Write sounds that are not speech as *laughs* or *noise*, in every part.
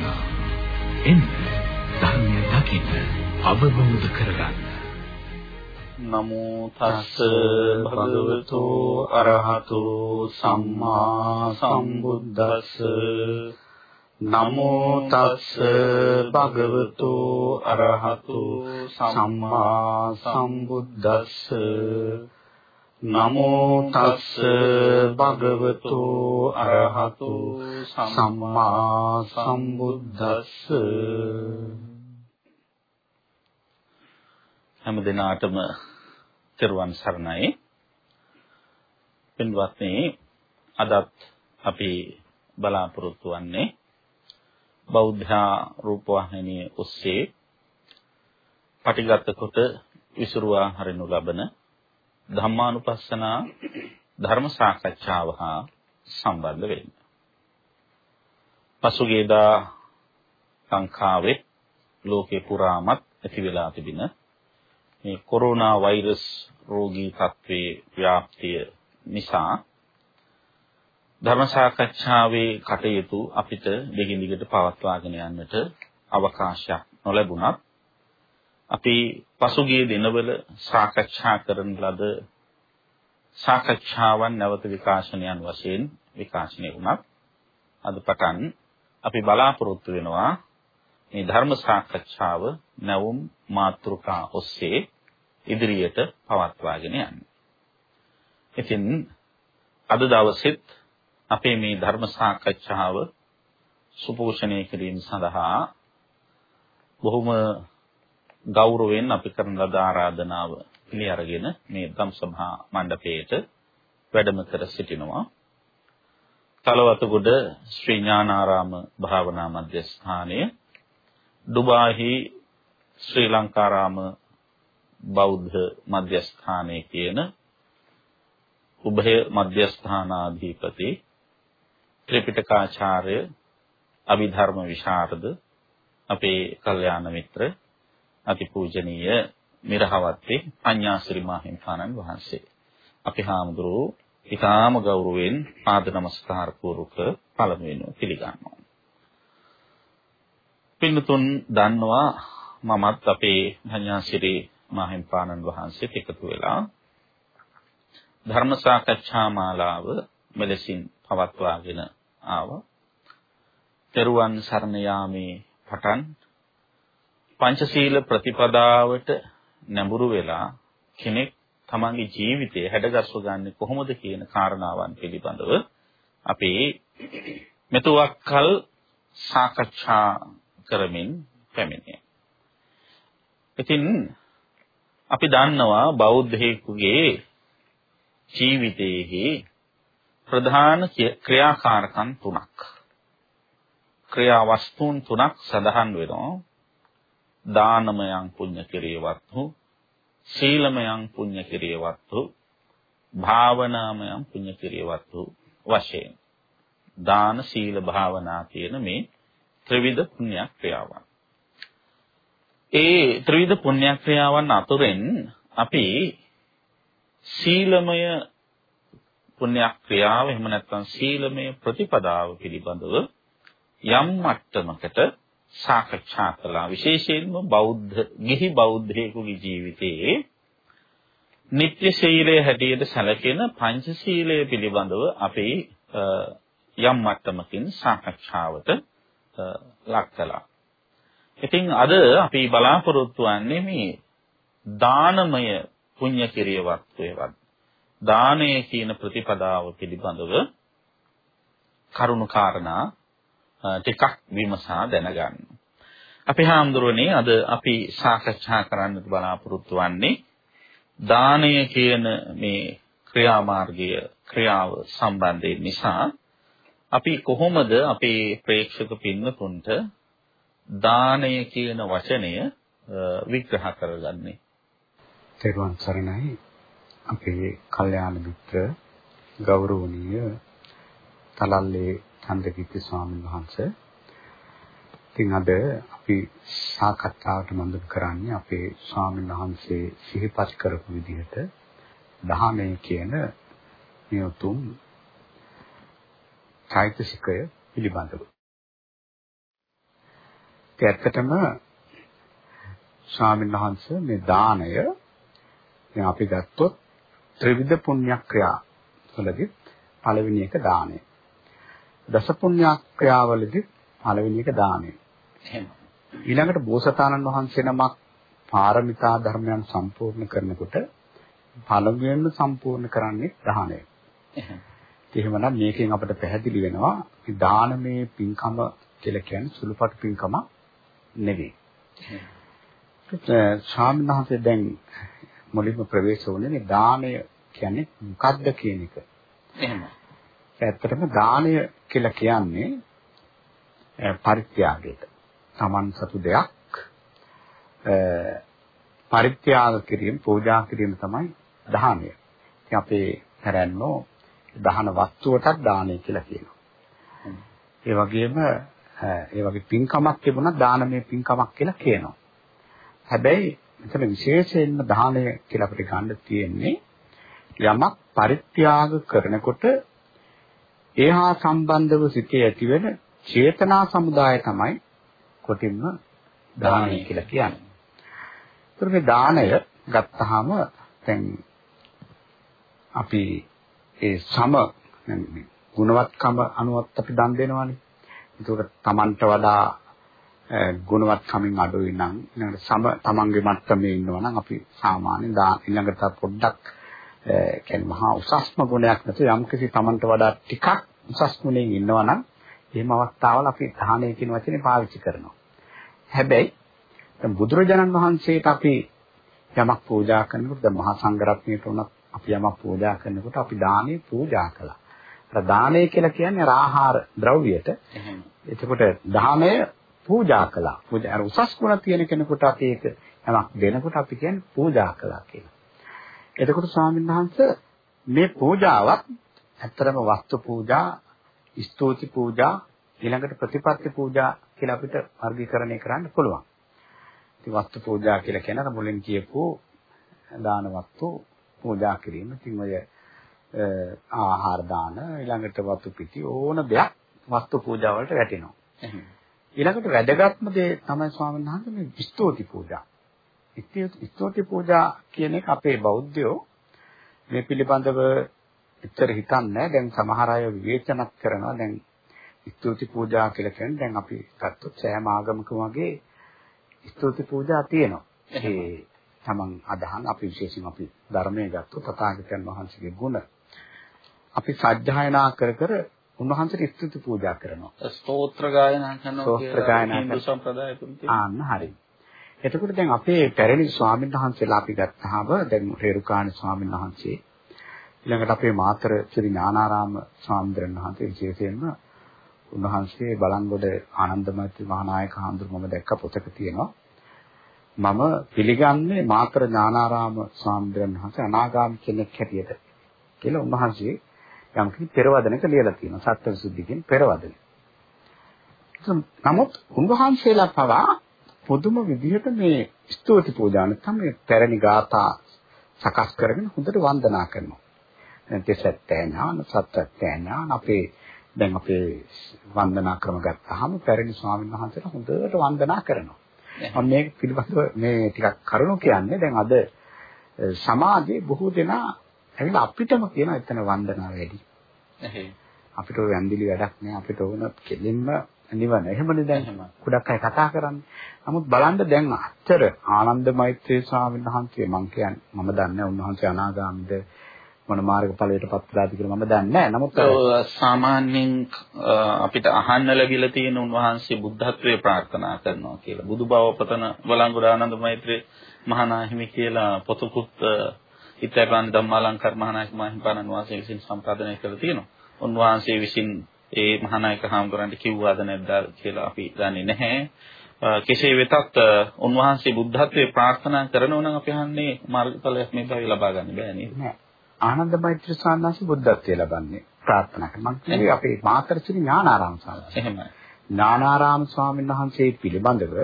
ධම්මානුපස්සන එන්න ධර්මය දකින්න අවබෝධ කරගන්න. නමෝ තස්ස භගවතු අරහතු සම්මා සම්බුද්දස්ස. නමෝ තස්ස භගවතු අරහතු සම්මා සම්බුද්දස්ස. නමෝ තස්ස භගවතු අරහතු සම්මා සම්බුද්දස්ස. හැම දිනාටම තෙරුවන් සරණයි. පින්වත්නි අදත් අපි බලාපොරොත්තු වෙන්නේ බෞද්ධ රූපවාහිනිය ඔස්සේ පටිගත කොට විසුරුවා හරිනු ලබන ධම්මානුපස්සනා ධර්ම සාකච්ඡාව හා සම්බන්ධ වෙන්න. පසුගියදා ලංකාවේ ලෝකේ පුරාමත් ඇති වෙලා තිබෙන මේ කොරෝනා වෛරස් රෝගී තත්ත්වයේ ව්‍යාප්තිය නිසා ධර්ම සාකච්ඡාවේ කටයුතු අපිට දෙකින් දිගට පවත්වාගෙන යන්නට අවකාශයක් නොලැබුණත් අපි පසුගිය දිනවල සාකච්ඡා කරන ලද සාකච්ඡාවන් නැවත විකාශනයන් වශයෙන් විකාශනය වුණත් අද පටන් අපි බලාපොරොත්තු වෙනවා මේ ධර්ම සාකච්ඡාව නැවුම් මාතෘකා ඔස්සේ ඉදිරියට පවත්වාගෙන යන්න. ඉතින් අද දවසෙත් අපේ මේ ධර්ම සාකච්ඡාව සුපෝෂණය කිරීම සඳහා බොහොම ගෞරවයෙන් අපි කරන ලද ආරාධනාව පිළි අරගෙන මේ ධම් සභා මණ්ඩපයේට වැඩම කර සිටිනවා. තලවතුගොඩ ශ්‍රී ඥානාරාම භාවනා මධ්‍යස්ථානයේ ඩුබාහි ශ්‍රී ලංකාරාම බෞද්ධ මධ්‍යස්ථානයේ කියන උභය මධ්‍යස්ථානාධිපති ත්‍රිපිටකාචාර්ය අභිධර්ම විශාරද අපේ කල්යාණ මිත්‍ර අතිපූජනීය මිරහවත්තේ පඤ්ඤාසිරි මාහිම්පාණන් වහන්සේ. අපි හාමුදුරුවෝ ඊටාම ගෞරවයෙන් පාද නමස්කාර පූර්වක පළමුවෙන්ම පිළිගන්නවා. පින්නතුන් දන්නවා මමත් අපේ පඤ්ඤාසිරි මාහිම්පාණන් වහන්සේත් එකතු වෙලා ධර්ම සාකච්ඡා මාලාව මෙලෙසින් පවත්වාගෙන ආවා. තෙරුවන් සරණ යාමේ පටන් පංචශීල ප්‍රතිපදාවට නැඹුරු වෙලා කෙනෙක් තමන්ගේ ජීවිතය හැඩගස්ව ගන්න කොහොමද කියන කාරණාවන් පිළිබඳව අපි මෙතුවක්කල් සාකච්ඡා කරමින් පැමිණේ. ඉතින් අපි දන්නවා බෞද්ධයෙකුගේ ජීවිතයේ ප්‍රධාන ක්‍රියාකාරකම් තුනක්. ක්‍රියා වස්තුන් තුනක් සඳහන් වෙනවා. දානමයන් පුඤ්ඤ කිරියවත්හු සීලමයන් පුඤ්ඤ කිරියවත්හු භාවනාමයන් පුඤ්ඤ කිරියවත්හු වශයෙන් දාන සීල භාවනා කියන මේ ත්‍රිවිධ පුණ්‍ය ක්‍රියාවන්. ඒ ත්‍රිවිධ පුණ්‍ය ක්‍රියාවන් අතුරෙන් අපි සීලමය පුණ්‍ය ක්‍රියාව එහෙම නැත්නම් සීලමය ප්‍රතිපදාව පිළිබඳව යම් මට්ටමකට සාකච්ඡා කළා විශේෂයෙන්ම බෞද්ධ ගිහි බෞද්ධයෙකුගේ ජීවිතයේ නිත්‍ය ශීලයේ හැටියට සැලකෙන පංචශීලය පිළිබඳව අපි යම් මට්ටමකින් සාකච්ඡාවට ලක් කළා. ඉතින් අද අපි බලාපොරොත්තු වෙන්නේ මේ දානමය පුණ්‍ය කිරියවත් වේවත් දානය කියන ප්‍රතිපදාව පිළිබඳව කරුණු කාරණා ටිකක් විමසා දැනගන්න. අපි හාමුදුරනේ අද අපි සාකච්ඡා කරන්නට බලාපොරොත්තු වෙන්නේ දානය කියන මේ ක්‍රියාමාර්ගය ක්‍රියාව සම්බන්ධයෙන් නිසා අපි කොහොමද අපේ ප්‍රේක්ෂක පින්නතුන්ට දානය කියන වචනය විග්‍රහ කරගන්නේ? තෙරුවන් සරණයි අපේ කල්යාණ මිත්‍ර ගෞරවනීය තලල්ලේ චන්දකිත්ති ස්වාමීන් වහන්සේ. ඉතින් අද අපි සාකච්ඡාවට මඳුන් කරන්නේ අපේ ස්වාමීන් වහන්සේ සිහිපත් කරපු විදිහට දහමේ කියන මේ උතුම් චෛතසිකය පිළිබඳව. ඒ ඇත්තටම ස්වාමීන් වහන්සේ මේ දාණය දැන් අපි ගත්තොත් ත්‍රිවිධ පුණ්‍යක්‍රියා වලදී පළවෙනි එක දාණය. දස පුණ්‍යක්‍රියාවලදී පළවෙනි එක දාණය. එහෙම. ඊළඟට බෝසතාණන් වහන්සේ නමක් පාරමිතා ධර්මයන් සම්පූර්ණ කරනකොට පළමුවෙන්ම සම්පූර්ණ කරන්නේ දාණය. එහෙම. එහෙමනම් මේකෙන් අපිට පැහැදිලි වෙනවා මේ දානමේ පින්කම කියලා කියන්නේ සුළුපටු පින්කම නෙවෙයි. ස්වාමීන් වහන්සේ දැන් මුලින්ම ප්‍රවේශ වුණේ මේ දානය කියන්නේ මොකක්ද කියන එක. එහෙම. ඇත්තටම දානය කියලා කියන්නේ පරිත්‍යාගයට. Taman සතු දෙයක් පරිත්‍යාග කිරීම, පූජා කිරීම තමයි දානය. ඉතින් අපේ හැරැන්නෝ දහන වස්තුවටත් දානය කියලා කියනවා. ඒ වගේම ඒ වගේ පින්කමක් තිබුණා දානමය පින්කමක් කියලා කියනවා. හැබැයි මෙතන විශේෂයෙන්ම දානය කියලා අපිට ගන්න තියෙන්නේ යමක් පරිත්‍යාග කරනකොට ඒහා සම්බන්ධව සිටේ ඇතිවෙන චේතනා සමුදාය තමයි කොටින්ම දානය කියලා කියන්නේ. ඒතර මේ දානය ගත්තාම දැන් අපි ඒ සම ගුණවත්කම අනුවත් අපි දන් දෙනවානේ. ඒකට Tamanට වඩා ගුණවත්කමින් අඩුයි නම් ඊළඟට සම Tamanගේ මට්ටමේ ඉන්නවා නම් අපි සාමාන්‍ය දා ඊළඟට පොඩ්ඩක් කියන්නේ මහා උසස්ම ගුණයක් නැතුව යම්කිසි Tamanට වඩා ටිකක් උසස් ගුණයෙන් ඉන්නවා නම් එහෙම අවස්ථාවල අපි දාහණය කියන වචනේ පාවිච්චි කරනවා. හැබැයි දැන් බුදුරජාණන් වහන්සේට අපි යමක් පූජා කරනකොට දැන් මහා සංඝරත්නයට උනත් අපි යමක් පූජා කරනකොට අපි දානේ පූජා කළා. අර දානය කියලා කියන්නේ ආහාර ද්‍රව්‍යයට. එතකොට දානය පූජා කළා. පූජා අර උසස් ගුණ තියෙන කෙනෙකුට අපි ඒක යමක් දෙනකොට අපි කියන්නේ පූජා කළා කියලා. එතකොට ස්වාමීන් වහන්සේ මේ පූජාවත් ඇත්තරම වස්තු පූජා, ස්තුති පූජා, ඊළඟට ප්‍රතිපත්ති පූජා කියලා අපිට වර්ගීකරණය කරන්න පුළුවන්. ඉතින් වස්තු පූජා කියලා කියන මුලින් කියපු දාන වස්තු පූජා කිරීම. ඉතින් ඔය ආහාර දාන ඊළඟට වතු පිටි ඕන දෙයක් වස්තු පූජා වලට වැටෙනවා. ඊළඟට වැදගත්ම දේ තමයි ස්වාමීන් වහන්සේ මේ ස්තුති පූජා. ස්තුති පූජා කියන එක අපේ බෞද්ධයෝ මේ පිළිබඳව එච්චර හිතන්නේ දැන් සමහර අය විවේචනක් කරනවා දැන් ස්තුති පූජා කියලා කියන්නේ දැන් අපි ගත්තොත් සෑම ආගමකම වගේ ස්තුති පූජා තියෙනවා. ඒ තමන් අදහන් අපි විශේෂයෙන් අපි ධර්මයේ ගත්තොත් තථාගතයන් වහන්සේගේ ගුණ අපි සජ්ජායනා කර කර උන්වහන්සේට ස්තුති පූජා කරනවා. ස්තෝත්‍ර ගායනා කරනවා ස්තෝත්‍ර ගායනා හින්දු සම්ප්‍රදාය තුල ආන්න හරි. එතකොට දැන් අපේ පැරණි ස්වාමීන් වහන්සේලා අපි ගත්තාම දැන් රේරුකාණ ස්වාමීන් වහන්සේ ඊළඟට අපේ මාතර ශ්‍රී ඥානාරාම ස්වාමීන් වහන්සේ විශේෂයෙන්ම උන්වහන්සේ බලංගොඩ ආනන්දමෛත්‍රී මහානායක හඳුරු මම දැක්ක පොතක තියෙනවා. මම පිළිගන්නේ මාතර ඥානාරාම ස්වාමීන් වහන්සේ අනාගාමී කෙනෙක් හැටියට කියලා උන්වහන්සේ යම් කිසි පෙරවදනක ලියලා තියෙනවා සත්‍යවිසුද්ධියෙන් පෙරවදන. නමුත් උන්වහන්සේලා පවා පොදුම විදිහට මේ ස්තුති පූජා නැත්නම් මේ පැරණි ගාථා සකස් කරගෙන හොඳට වන්දනා කරනවා. දැන් තෙසත්තෑනාන සත්තෑනාන අපේ දැන් අපේ වන්දනා ක්‍රම ගත්තාම පැරණි ස්වාමීන් වහන්සේලා හොඳට වන්දනා කරනවා. මම මේක පිළිබඳව මේ ටිකක් කරුණු කියන්නේ දැන් අද සමාජයේ බොහෝ දෙනා ඇවිල්ලා අපිටම කියන එතන වන්දනාව වැඩි. අපිට ඔය ඇඳිලි වැඩක් නෑ අපිට ඕන කෙලින්ම නිවන. එහෙමනේ දැන් ගොඩක් අය කතා කරන්නේ. නමුත් බලන්න දැන් අච්චර ආනන්ද මෛත්‍රී ස්වාමීන් වහන්සේ මම කියන්නේ මම දන්නේ උන්වහන්සේ අනාගාමීද මොන මාර්ගඵලයට පත් වෙලාද කියලා මම දන්නේ නැහැ. නමුත් සාමාන්‍යයෙන් අපිට අහන්න ලැබිලා තියෙන උන්වහන්සේ බුද්ධත්වයේ ප්‍රාර්ථනා කරනවා කියලා. බුදු බව පතන වළංගුඩ ආනන්ද මෛත්‍රී මහානාහිමි කියලා පොතකුත් ඉත්‍යාපාන ධම්මාලංකාර මහානායක මහින්පාණන් වහන්සේ විසින් සම්පාදනය කරලා තියෙනවා. උන්වහන්සේ විසින් ඒ මහානායක හාමුදුරන්ට කිව්වාද නැද්ද කියලා අපි දන්නේ නැහැ. කෙසේ වෙතත් උන්වහන්සේ බුද්ධත්වයේ ප්‍රාර්ථනා කරනවා නම් අපි අහන්නේ මාර්ගඵලයක් මේ භවයේ ලබා ගන්න බෑ නේද? නෑ. ආනන්ද මෛත්‍රී ස්වාමීන් බුද්ධත්වයේ ලබන්නේ ප්‍රාර්ථනා කරනවා. මම කියන්නේ අපේ මාතරසිරි ඥානාරාම ස්වාමීන් එහෙමයි. ඥානාරාම ස්වාමීන් වහන්සේ පිළිබඳව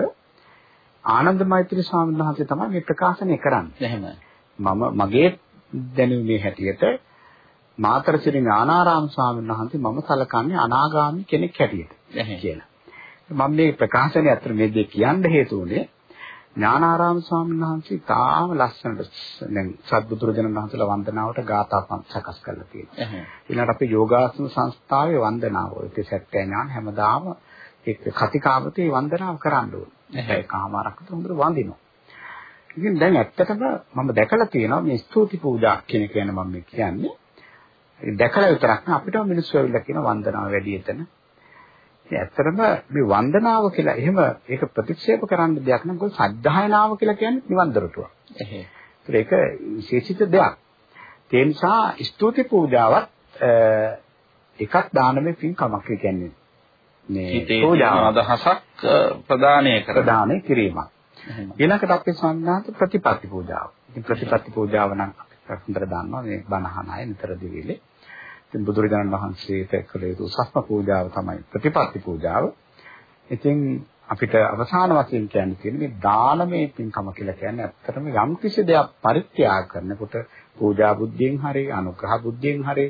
ආනන්ද මෛත්‍රී ස්වාමීන් වහන්සේ තමයි මේ ප්‍රකාශනය කරන්නේ. එහෙමයි. මම මගේ දැනුමේ හැටියට මාතරසිරි ඥානාරාම ස්වාමීන් වහන්සේ මම සලකන්නේ අනාගාමී කෙනෙක් හැටියට කියලා. මම මේ ප්‍රකාශනය අතර මේ දෙක කියන්න හේතු උනේ ඥානාරාම ස්වාමීන් වහන්සේ තාම ලස්සනට දැන් සත්බුදුරජාණන් වහන්සේලා වන්දනාවට ගාථා සකස් කරලා තියෙනවා. ඊළඟට අපේ යෝගාසන සංස්ථාවේ වන්දනාව ඒකේ සත්‍ය ඥාන හැමදාම ඒක කතිකාවතේ වන්දනාව කරන්න ඕනේ. ඒකමාරකට හොඳට වඳිනවා. ඉතින් දැන් ඇත්තටම මම දැකලා තියෙනවා මේ ස්තුති පූජා කියන එක ගැන මම කියන්නේ. දැකලා විතරක් නෙවෙයි අපිට මිනිස්සු ඇවිල්ලා කියන වන්දනාව වැඩි එතන. ඉතින් ඇත්තටම මේ වන්දනාව කියලා එහෙම ඒක ප්‍රතික්ෂේප කරන්න දෙයක් නෑ. මොකද සද්ධායනාව කියලා කියන්නේ නිවන් දොරටුවක්. එහෙ. ඒක විශේෂිත දෙයක්. ඒ නිසා ස්තුති පූජාවත් එකක් දානමය පින්කමක් කියන්නේ මේ පූජාව අදහසක් ප්‍රදානය කර ප්‍රදානය කිරීමක්. ඊළඟට අපේ සංඝාත ප්‍රතිපත්ති පූජාව. ඉතින් ප්‍රතිපත්ති පූජාව නම් හොඳට දන්නවා මේ බණහන අය නිතර දිවිලේ. ඉතින් බුදුරජාණන් වහන්සේට කළ යුතු උසස්ම පූජාව තමයි ප්‍රතිපත්ති පූජාව. ඉතින් අපිට අවසාන වශයෙන් කියන්න තියෙන්නේ මේ දානමය පින්කම කියලා කියන්නේ ඇත්තටම යම් කිසි දෙයක් පරිත්‍යාග කරනකොට පූජා බුද්ධියෙන් හරි අනුග්‍රහ බුද්ධියෙන් හරි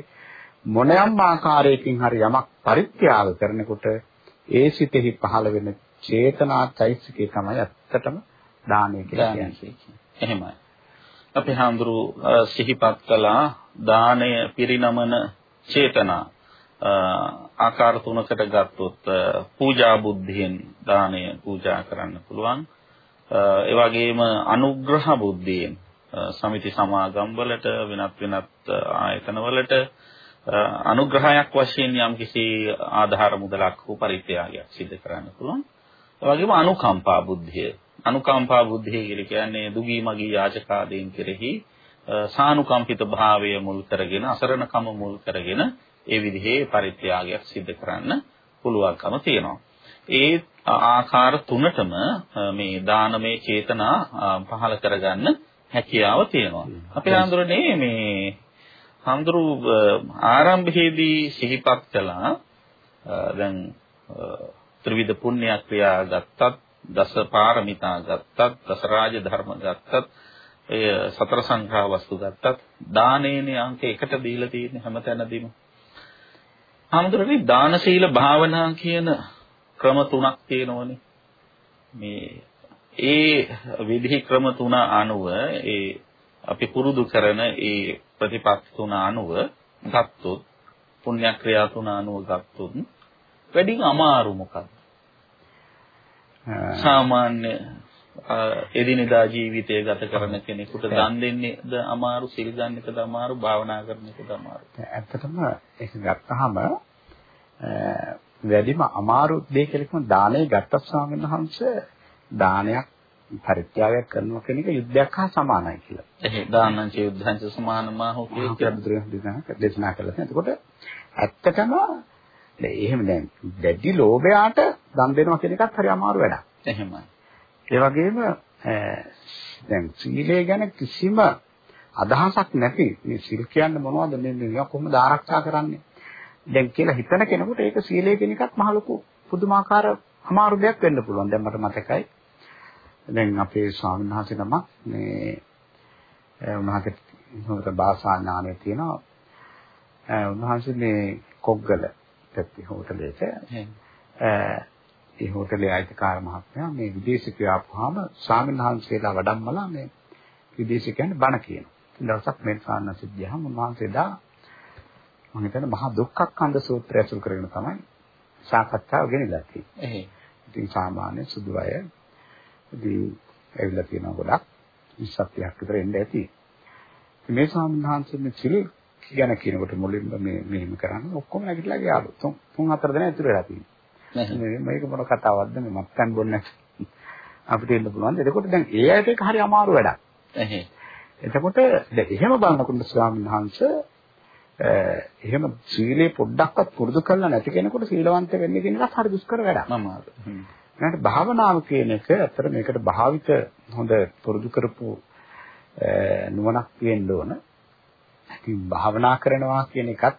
මොනෑම් ආකාරයකින් හරි යමක් පරිත්‍යාග කරනකොට ඒ සිතෙහි පහළ වෙන චේතනා චෛතසිකේ තමයි ඇත්තටම දානය කියලා කියන්නේ. එහෙමයි. අපි හඳුරු සිහිපත් කළා දානය පිරිනමන චේතනා ආකාර තුනකට ගත්තොත් පූජා බුද්ධියෙන් දානය පූජා කරන්න පුළුවන්. ඒ වගේම අනුග්‍රහ බුද්ධියෙන් සමිති සමාගම් වලට වෙනත් වෙනත් ආයතන වලට අනුග්‍රහයක් වශයෙන් යම්කිසි ආධාර මුදලක් හෝ පරිත්‍යාගයක් සිදු කරන්න පුළුවන්. ඒ වගේම අනුකම්පා බුද්ධිය. අනුකම්පා බුද්ධිය කියන්නේ දුගී මගී යාචකාදීන් කෙරෙහි සානුකම්පිත භාවය මුල් කරගෙන අසරණකම මුල් කරගෙන ඒ විදිහේ පරිත්‍යාගයක් සිදු කරන්න පුළුවන්කම තියෙනවා. ඒ ආකාර තුනටම මේ දානමය චේතනා පහළ කරගන්න හැකියාව තියෙනවා. අපේ ආන්දරනේ මේ හඳුරු ආරම්භයේදී සිහිපත් කළා දැන් ත්‍රිවිධ පුණ්‍ය ක්‍රියා ගත්තත් දස පාරමිතා ගත්තත් දස රාජ ධර්ම ගත්තත් එය සතර සංඛ්‍යා වස්තු ගත්තත් දානේනේ අංක එකට දීලා තියෙන්නේ හැමතැනදීම. හඳුරන්නේ දාන සීල භාවනා කියන ක්‍රම තුනක් තියෙනවනේ. මේ ඒ විධි ක්‍රම තුන අනුව ඒ අපි පුරුදු කරන ඒ ප්‍රතිපත්ති තුන අනුව ගත්තොත් පුණ්‍ය ක්‍රියා තුන අනුව ගත්තොත් වැඩිම අමාරු මොකක්ද? සාමාන්‍ය එදිනෙදා ජීවිතය ගත කරන කෙනෙකුට දන් දෙන්නේද අමාරු, සිල් ගන්න එකද අමාරු, භාවනා කරන එකද අමාරු. ඇත්තටම ඒක ගත්තාම වැඩිම අමාරු දෙය කියලා කියන දානය ගත්ත ස්වාමීන් වහන්සේ දානයක් පරිත්‍යාගයක් කරනවා කියන එක යුද්ධයක් හා සමානයි කියලා. එහේ දානංච යුද්ධංච සමානමා හෝ කියලා දේශනා කළා. එතකොට ඇත්තටම එහෙම දැන් දැඩි ලෝභයාට දන් දෙනවා කියන එකත් හරි අමාරු වැඩක්. එහෙමයි. ඒ වගේම දැන් සීලය ගැන කිසිම අදහසක් නැති මේ සීල් කියන්නේ මොනවද මේ මේවා කොහොමද ආරක්ෂා කරන්නේ? දැන් කියලා හිතන කෙනෙකුට ඒක සීලය කියන එකත් මහ ලොකු පුදුමාකාර අමාරු දෙයක් වෙන්න පුළුවන්. දැන් මට මතකයි. දැන් අපේ ස්වාමීන් වහන්සේ නම මේ උන්වහන්සේ හොඳට භාෂා ඥානය තියෙනවා. උන්වහන්සේ මේ කොග්ගල පැත්තේ හෝටලයක ඒ හෝටලේ අයිතිකාර මහත්මයා මේ විදේශිකයෝ ආපුවාම ස්වාමීන් වහන්සේලා වඩම්මලා මේ විදේශිකයන් බණ කියනවා. දවසක් මේ සාන්න සිද්ධියම උන්වහන්සේ දා මම හිතන්නේ මහා දුක්ඛක්ඛන්ද සූත්‍රය අසුර කරගෙන තමයි සාකච්ඡාව ගෙනිලා තියෙන්නේ. ඉතින් සාමාන්‍ය සුදු අය ඉතින් ඇවිල්ලා තියෙනවා ගොඩක් 20ක් විතර එන්න ඇති. මේ ස්වාමීන් වහන්සේ මේ සිල් ගැන කියනකොට මුලින්ම මේ මෙහෙම කරන්නේ ඔක්කොම නැගිටලා ගියාලු. තුන් හතර දෙනා ඉතුරු වෙලා තියෙනවා. මේක මොන කතාවක්ද මේ මත්පැන් බොන්නේ අපිට එන්න පුළුවන්. එතකොට දැන් ඒ අයට ඒක හරි අමාරු වැඩක්. එහේ. එතකොට දැන් එහෙම බලනකොට ස්වාමීන් වහන්සේ එහෙම සීලේ පොඩ්ඩක්වත් පුරුදු කරලා නැති කෙනෙකුට සීලවන්ත වෙන්න කියන එකත් හරි දුෂ්කර වැඩක්. මම ඊට භාවනාව කියන එක අතර මේකට භාවිත හොඳ පුරුදු කරපු නුවණක් තියෙන්න ඕන. ඉතින් භාවනා කරනවා කියන එකත්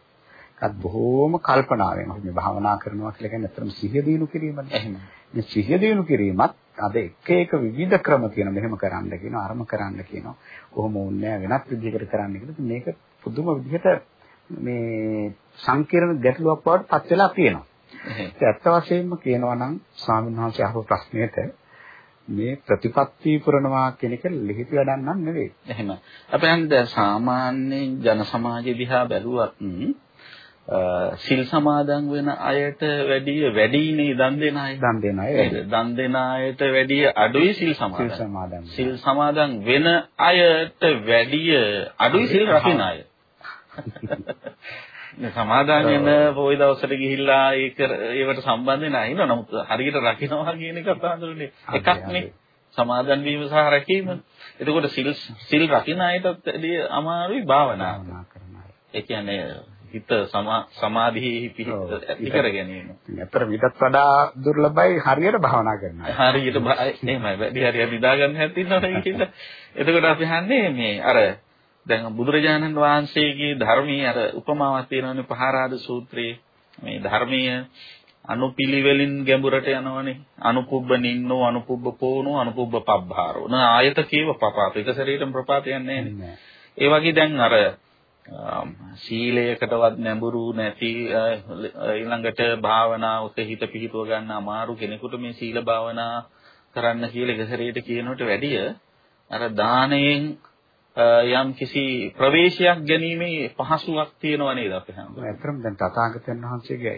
ඒත් බොහෝම කල්පනාවෙන් අපි මේ භාවනා කරනවා කියලා කියන්නේ අතරම සිහිය දිනු කිරීමනේ. එහෙම. මේ සිහිය දිනු කිරීමත් අද එක එක විවිධ ක්‍රම තියෙනවා. මෙහෙම කරන්න කියනවා, අරම කරන්න කියනවා. කොහොම වුන්නේ වෙනත් විදිහකට කරන්න කියලා. මේක පුදුම විදිහට මේ සංකීර්ණ ගැටලුවක් බවට පත් වෙලා තියෙනවා. ඒ ඇත්ත වශයෙන්ම කියනවා නම් ස්වාමීන් වහන්සේ අහපු ප්‍රශ්නෙට මේ ප්‍රතිපත්ති පුරනවා කියන එක ලිහිති වැඩක් නම් නෙවෙයි. එහෙම. අපි හන්නේ සාමාන්‍ය ජන සමාජය දිහා බැලුවත් සිල් සමාදන් වෙන අයට වැඩිය වැඩිනේ දන් දෙන අය. දන් දෙන අය. දන් දෙන අයට වැඩිය අඩුයි සිල් සමාදන්. සිල් සමාදන්. වෙන අයට වැඩිය අඩුයි සිල් රකින්න අය. *laughs* සමාදාන වෙන පොයි දවසට ගිහිල්ලා ඒක ඒවට සම්බන්ධ නැහැ නේද? නමුත් හරියට රකින්නවා කියන එක අතහඳුනේ එකක් නේ. සමාදන් වීම සහ රැකීම. එතකොට සිල් සිල් රකින්න අයටත් අමාරුයි භාවනාව. ඒ කියන්නේ හිත සමාධියේ පිහිට ඇති කර ගැනීම. ඇත්තට විදත් වඩා දුර්ලභයි හරියට භාවනා කරන අය. හරියට එහෙමයි. වැඩි හරියට නිදා ගන්න හැටි ඉන්නවනේ කියලා. එතකොට අපි හන්නේ මේ අර දැන් බුදුරජාණන් වහන්සේගේ ධර්මයේ අර උපමාවක් තියෙනවානේ පහරාද සූත්‍රයේ. මේ ධර්මීය අනුපිළිවෙලින් ගැඹුරට යනවනේ. අනුපුබ්බ නින්නෝ අනුපුබ්බ පෝනෝ අනුපුබ්බ පබ්බාරෝ. න ආයත කීව පපාත. එක සැරේටම ප්‍රපාත යන්නේ නැහැ. ඒ වගේ දැන් අර සීලයකටවත් නැඹුරු නැති ඊළඟට භාවනාවක හිත පිහිටුව ගන්න අමාරු කෙනෙකුට මේ සීල භාවනා කරන්න කියලා එක සැරේට කියනකට වැඩිය අර දාණයෙන් යම් කිසි ප්‍රවේශයක් ගැනීමේ පහසුවක් තියෙනව නේද අපි හඳුනන. ඇත්තටම දැන් තථාගතයන් වහන්සේගේ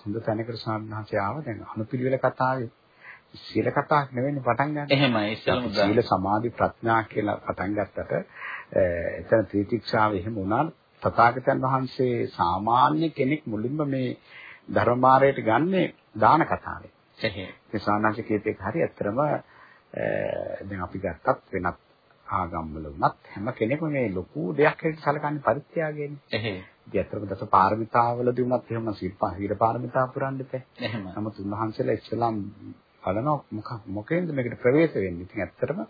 හොඳ තැනකට ස්වාමීන් වහන්සේ ආව දැන් අනුපිළිවෙල කතාවේ සීල කතාවක් නෙවෙයි පටන් ගන්න. එහෙමයි සීල සමාධි ප්‍රඥා කියලා පටන් ගත්තට එතන ත්‍රිතික්ෂාව එහෙම වුණාට තථාගතයන් වහන්සේ සාමාන්‍ය කෙනෙක් මුලින්ම මේ ධර්මාරයට ගන්නේ දාන කතාවේ. එහෙම. ඒ සාමාන්‍ය කීප එක හරි ඇත්තරම දැන් අපි ගත්තත් වෙනත් ආගම්වල වුණත් හැම කෙනෙකුම මේ ලොකු දෙයක් හැටියට සැලකන්නේ පරිත්‍යාගයනේ. එහෙම. ඉතින් අතරම දස පාරමිතාවලදී වුණත් එහෙම සිල්පා හිර පාරමිතා පුරන්න දෙපේ. එහෙම. නමුත් උන්වහන්සේලා ඉස්ලාම් බලනවා මොක මොකෙන්ද මේකට ප්‍රවේශ වෙන්නේ. ඉතින් ඇත්තටම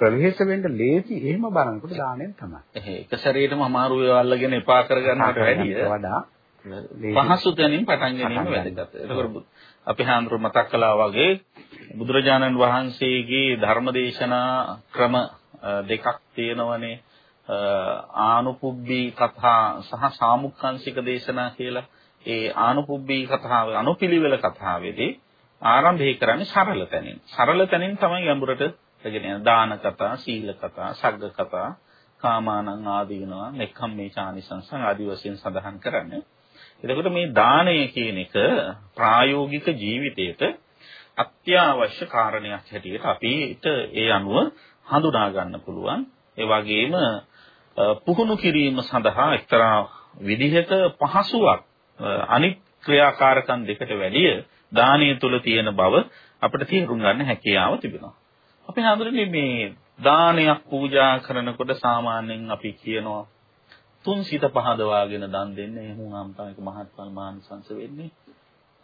ප්‍රවේශ වෙන්න ලේසි එහෙම බලනකොට දාණයෙන් තමයි. එහෙ එක සැරේටම අමාරු ඒවා අල්ලගෙන එපා කරගන්නවට වැඩිය වඩා පහසු තැනින් පටන් ගැනීම වැදගත්. එතකොට අපි හාමුදුරු මතක් කළා වගේ බුදුරජාණන් වහන්සේගේ ධර්මදේශනා ක්‍රම දෙකක් තියෙනවනේ ආනුපුබ්බී කතා සහ සාමුක්ඛංශික දේශනා කියලා. ඒ ආනුපුබ්බී කතාව අනුපිළිවෙල කතාවේදී ආරම්භය කරන්නේ සරල තැනින්. සරල තැනින් තමයි ගැඹුරට ගෙන යන දාන කතා, සීල කතා, සග්ග කතා, කාමානං ආදීනවා, මෙක්ඛම් මේ චානිසංසං ආදී වශයෙන් සඳහන් කරන්නේ. එතකොට මේ දානය කියන එක ප්‍රායෝගික ජීවිතයට අත්‍යවශ්‍ය කාරණයක් හැටියට අපිට ඒ අනුව හඳුනා ගන්න පුළුවන්. ඒ වගේම පුහුණු කිරීම සඳහා එක්තරා විදිහක පහසුවක් අනිත් ක්‍රියාකාරකම් දෙකට වැඩිය දානීය තුල තියෙන බව අපිට තේරුම් ගන්න හැකියාව තිබෙනවා. අපි හඳුනන්නේ මේ දානයක් පූජා කරනකොට සාමාන්‍යයෙන් අපි කියනවා තුන් සිත පහදවාගෙන දන් දෙන්න එහෙම වුණාම තමයි මහත්ඵල මානසංශ වෙන්නේ.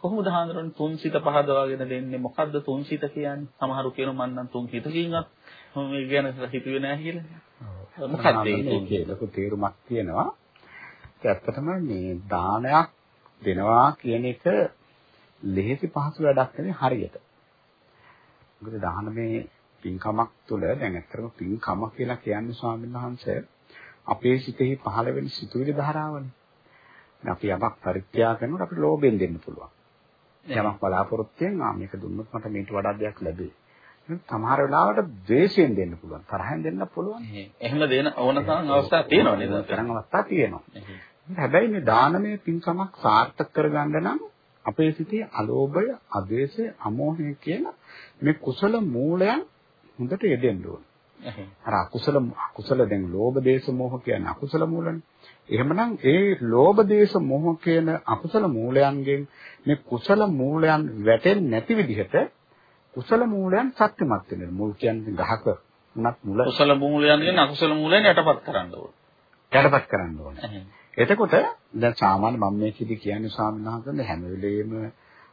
කොහොමද හඳුනන්නේ තුන් සිත පහදවාගෙන දෙන්නේ? මොකද්ද තුන් සිත කියන්නේ? සමහරු කියනවා මම නම් තුන් හිතකින්වත් මේ ගැන හිතුවේ නැහැ කියලා. මොකක්ද ඒකේ ලොකු තේරුමක් තියෙනවා. ඒ ඇත්තටම මේ දානයක් දෙනවා කියන එක ලෙහෙසි පහසු වැඩක් නෙවෙයි හරියට. මොකද දානමේ පින්කමක් තුළ දැන් ඇත්තටම පින්කම කියලා කියන්නේ ස්වාමීන් වහන්සේ අපේ සිතෙහි පහළ වෙන සිතුවිලි ධාරාවනේ. අපි යමක් පරිත්‍යාග කරනකොට අපිට ලෝභයෙන් දෙන්න පුළුවන්. යමක් බලාපොරොත්තුෙන් ආ මේක දුන්නොත් මට මේට වඩා දෙයක් ලැබෙයි. සමහර වෙලාවට ද්වේෂයෙන් දෙන්න පුළුවන්. තරහෙන් දෙන්න පුළුවන්. එහෙම දෙන ඕන තරම් අවස්ථා තියෙනවා නේද? තරම් අවස්ථා තියෙනවා. හැබැයි මේ දානමය පින්කමක් සාර්ථක කරගන්න නම් අපේ සිතේ අලෝභය, අද්වේෂය, අමෝහය කියන මේ කුසල මූලයන් හොඳට යෙදෙන්න ඕන. අර අකුසල අකුසල දැන් ලෝභ දේශ මොහ කියන්නේ අකුසල මූලනේ. එහෙමනම් ඒ ලෝභ දේශ මොහ කියන අකුසල මූලයන්ගෙන් මේ කුසල මූලයන් වැටෙන්නේ නැති විදිහට කුසල මූලයන් සත්‍යමත් වෙනවා. මුල් කියන්නේ ගහක උනත් මුල කුසල මූලයන්ගෙන් අකුසල මූලයන් යටපත් කරන්න ඕන. යටපත් කරන්න ඕන. එතකොට දැන් සාමාන්‍ය මම මේකෙදි කියන්නේ ස්වාමීන් වහන්සේ හැම වෙලෙම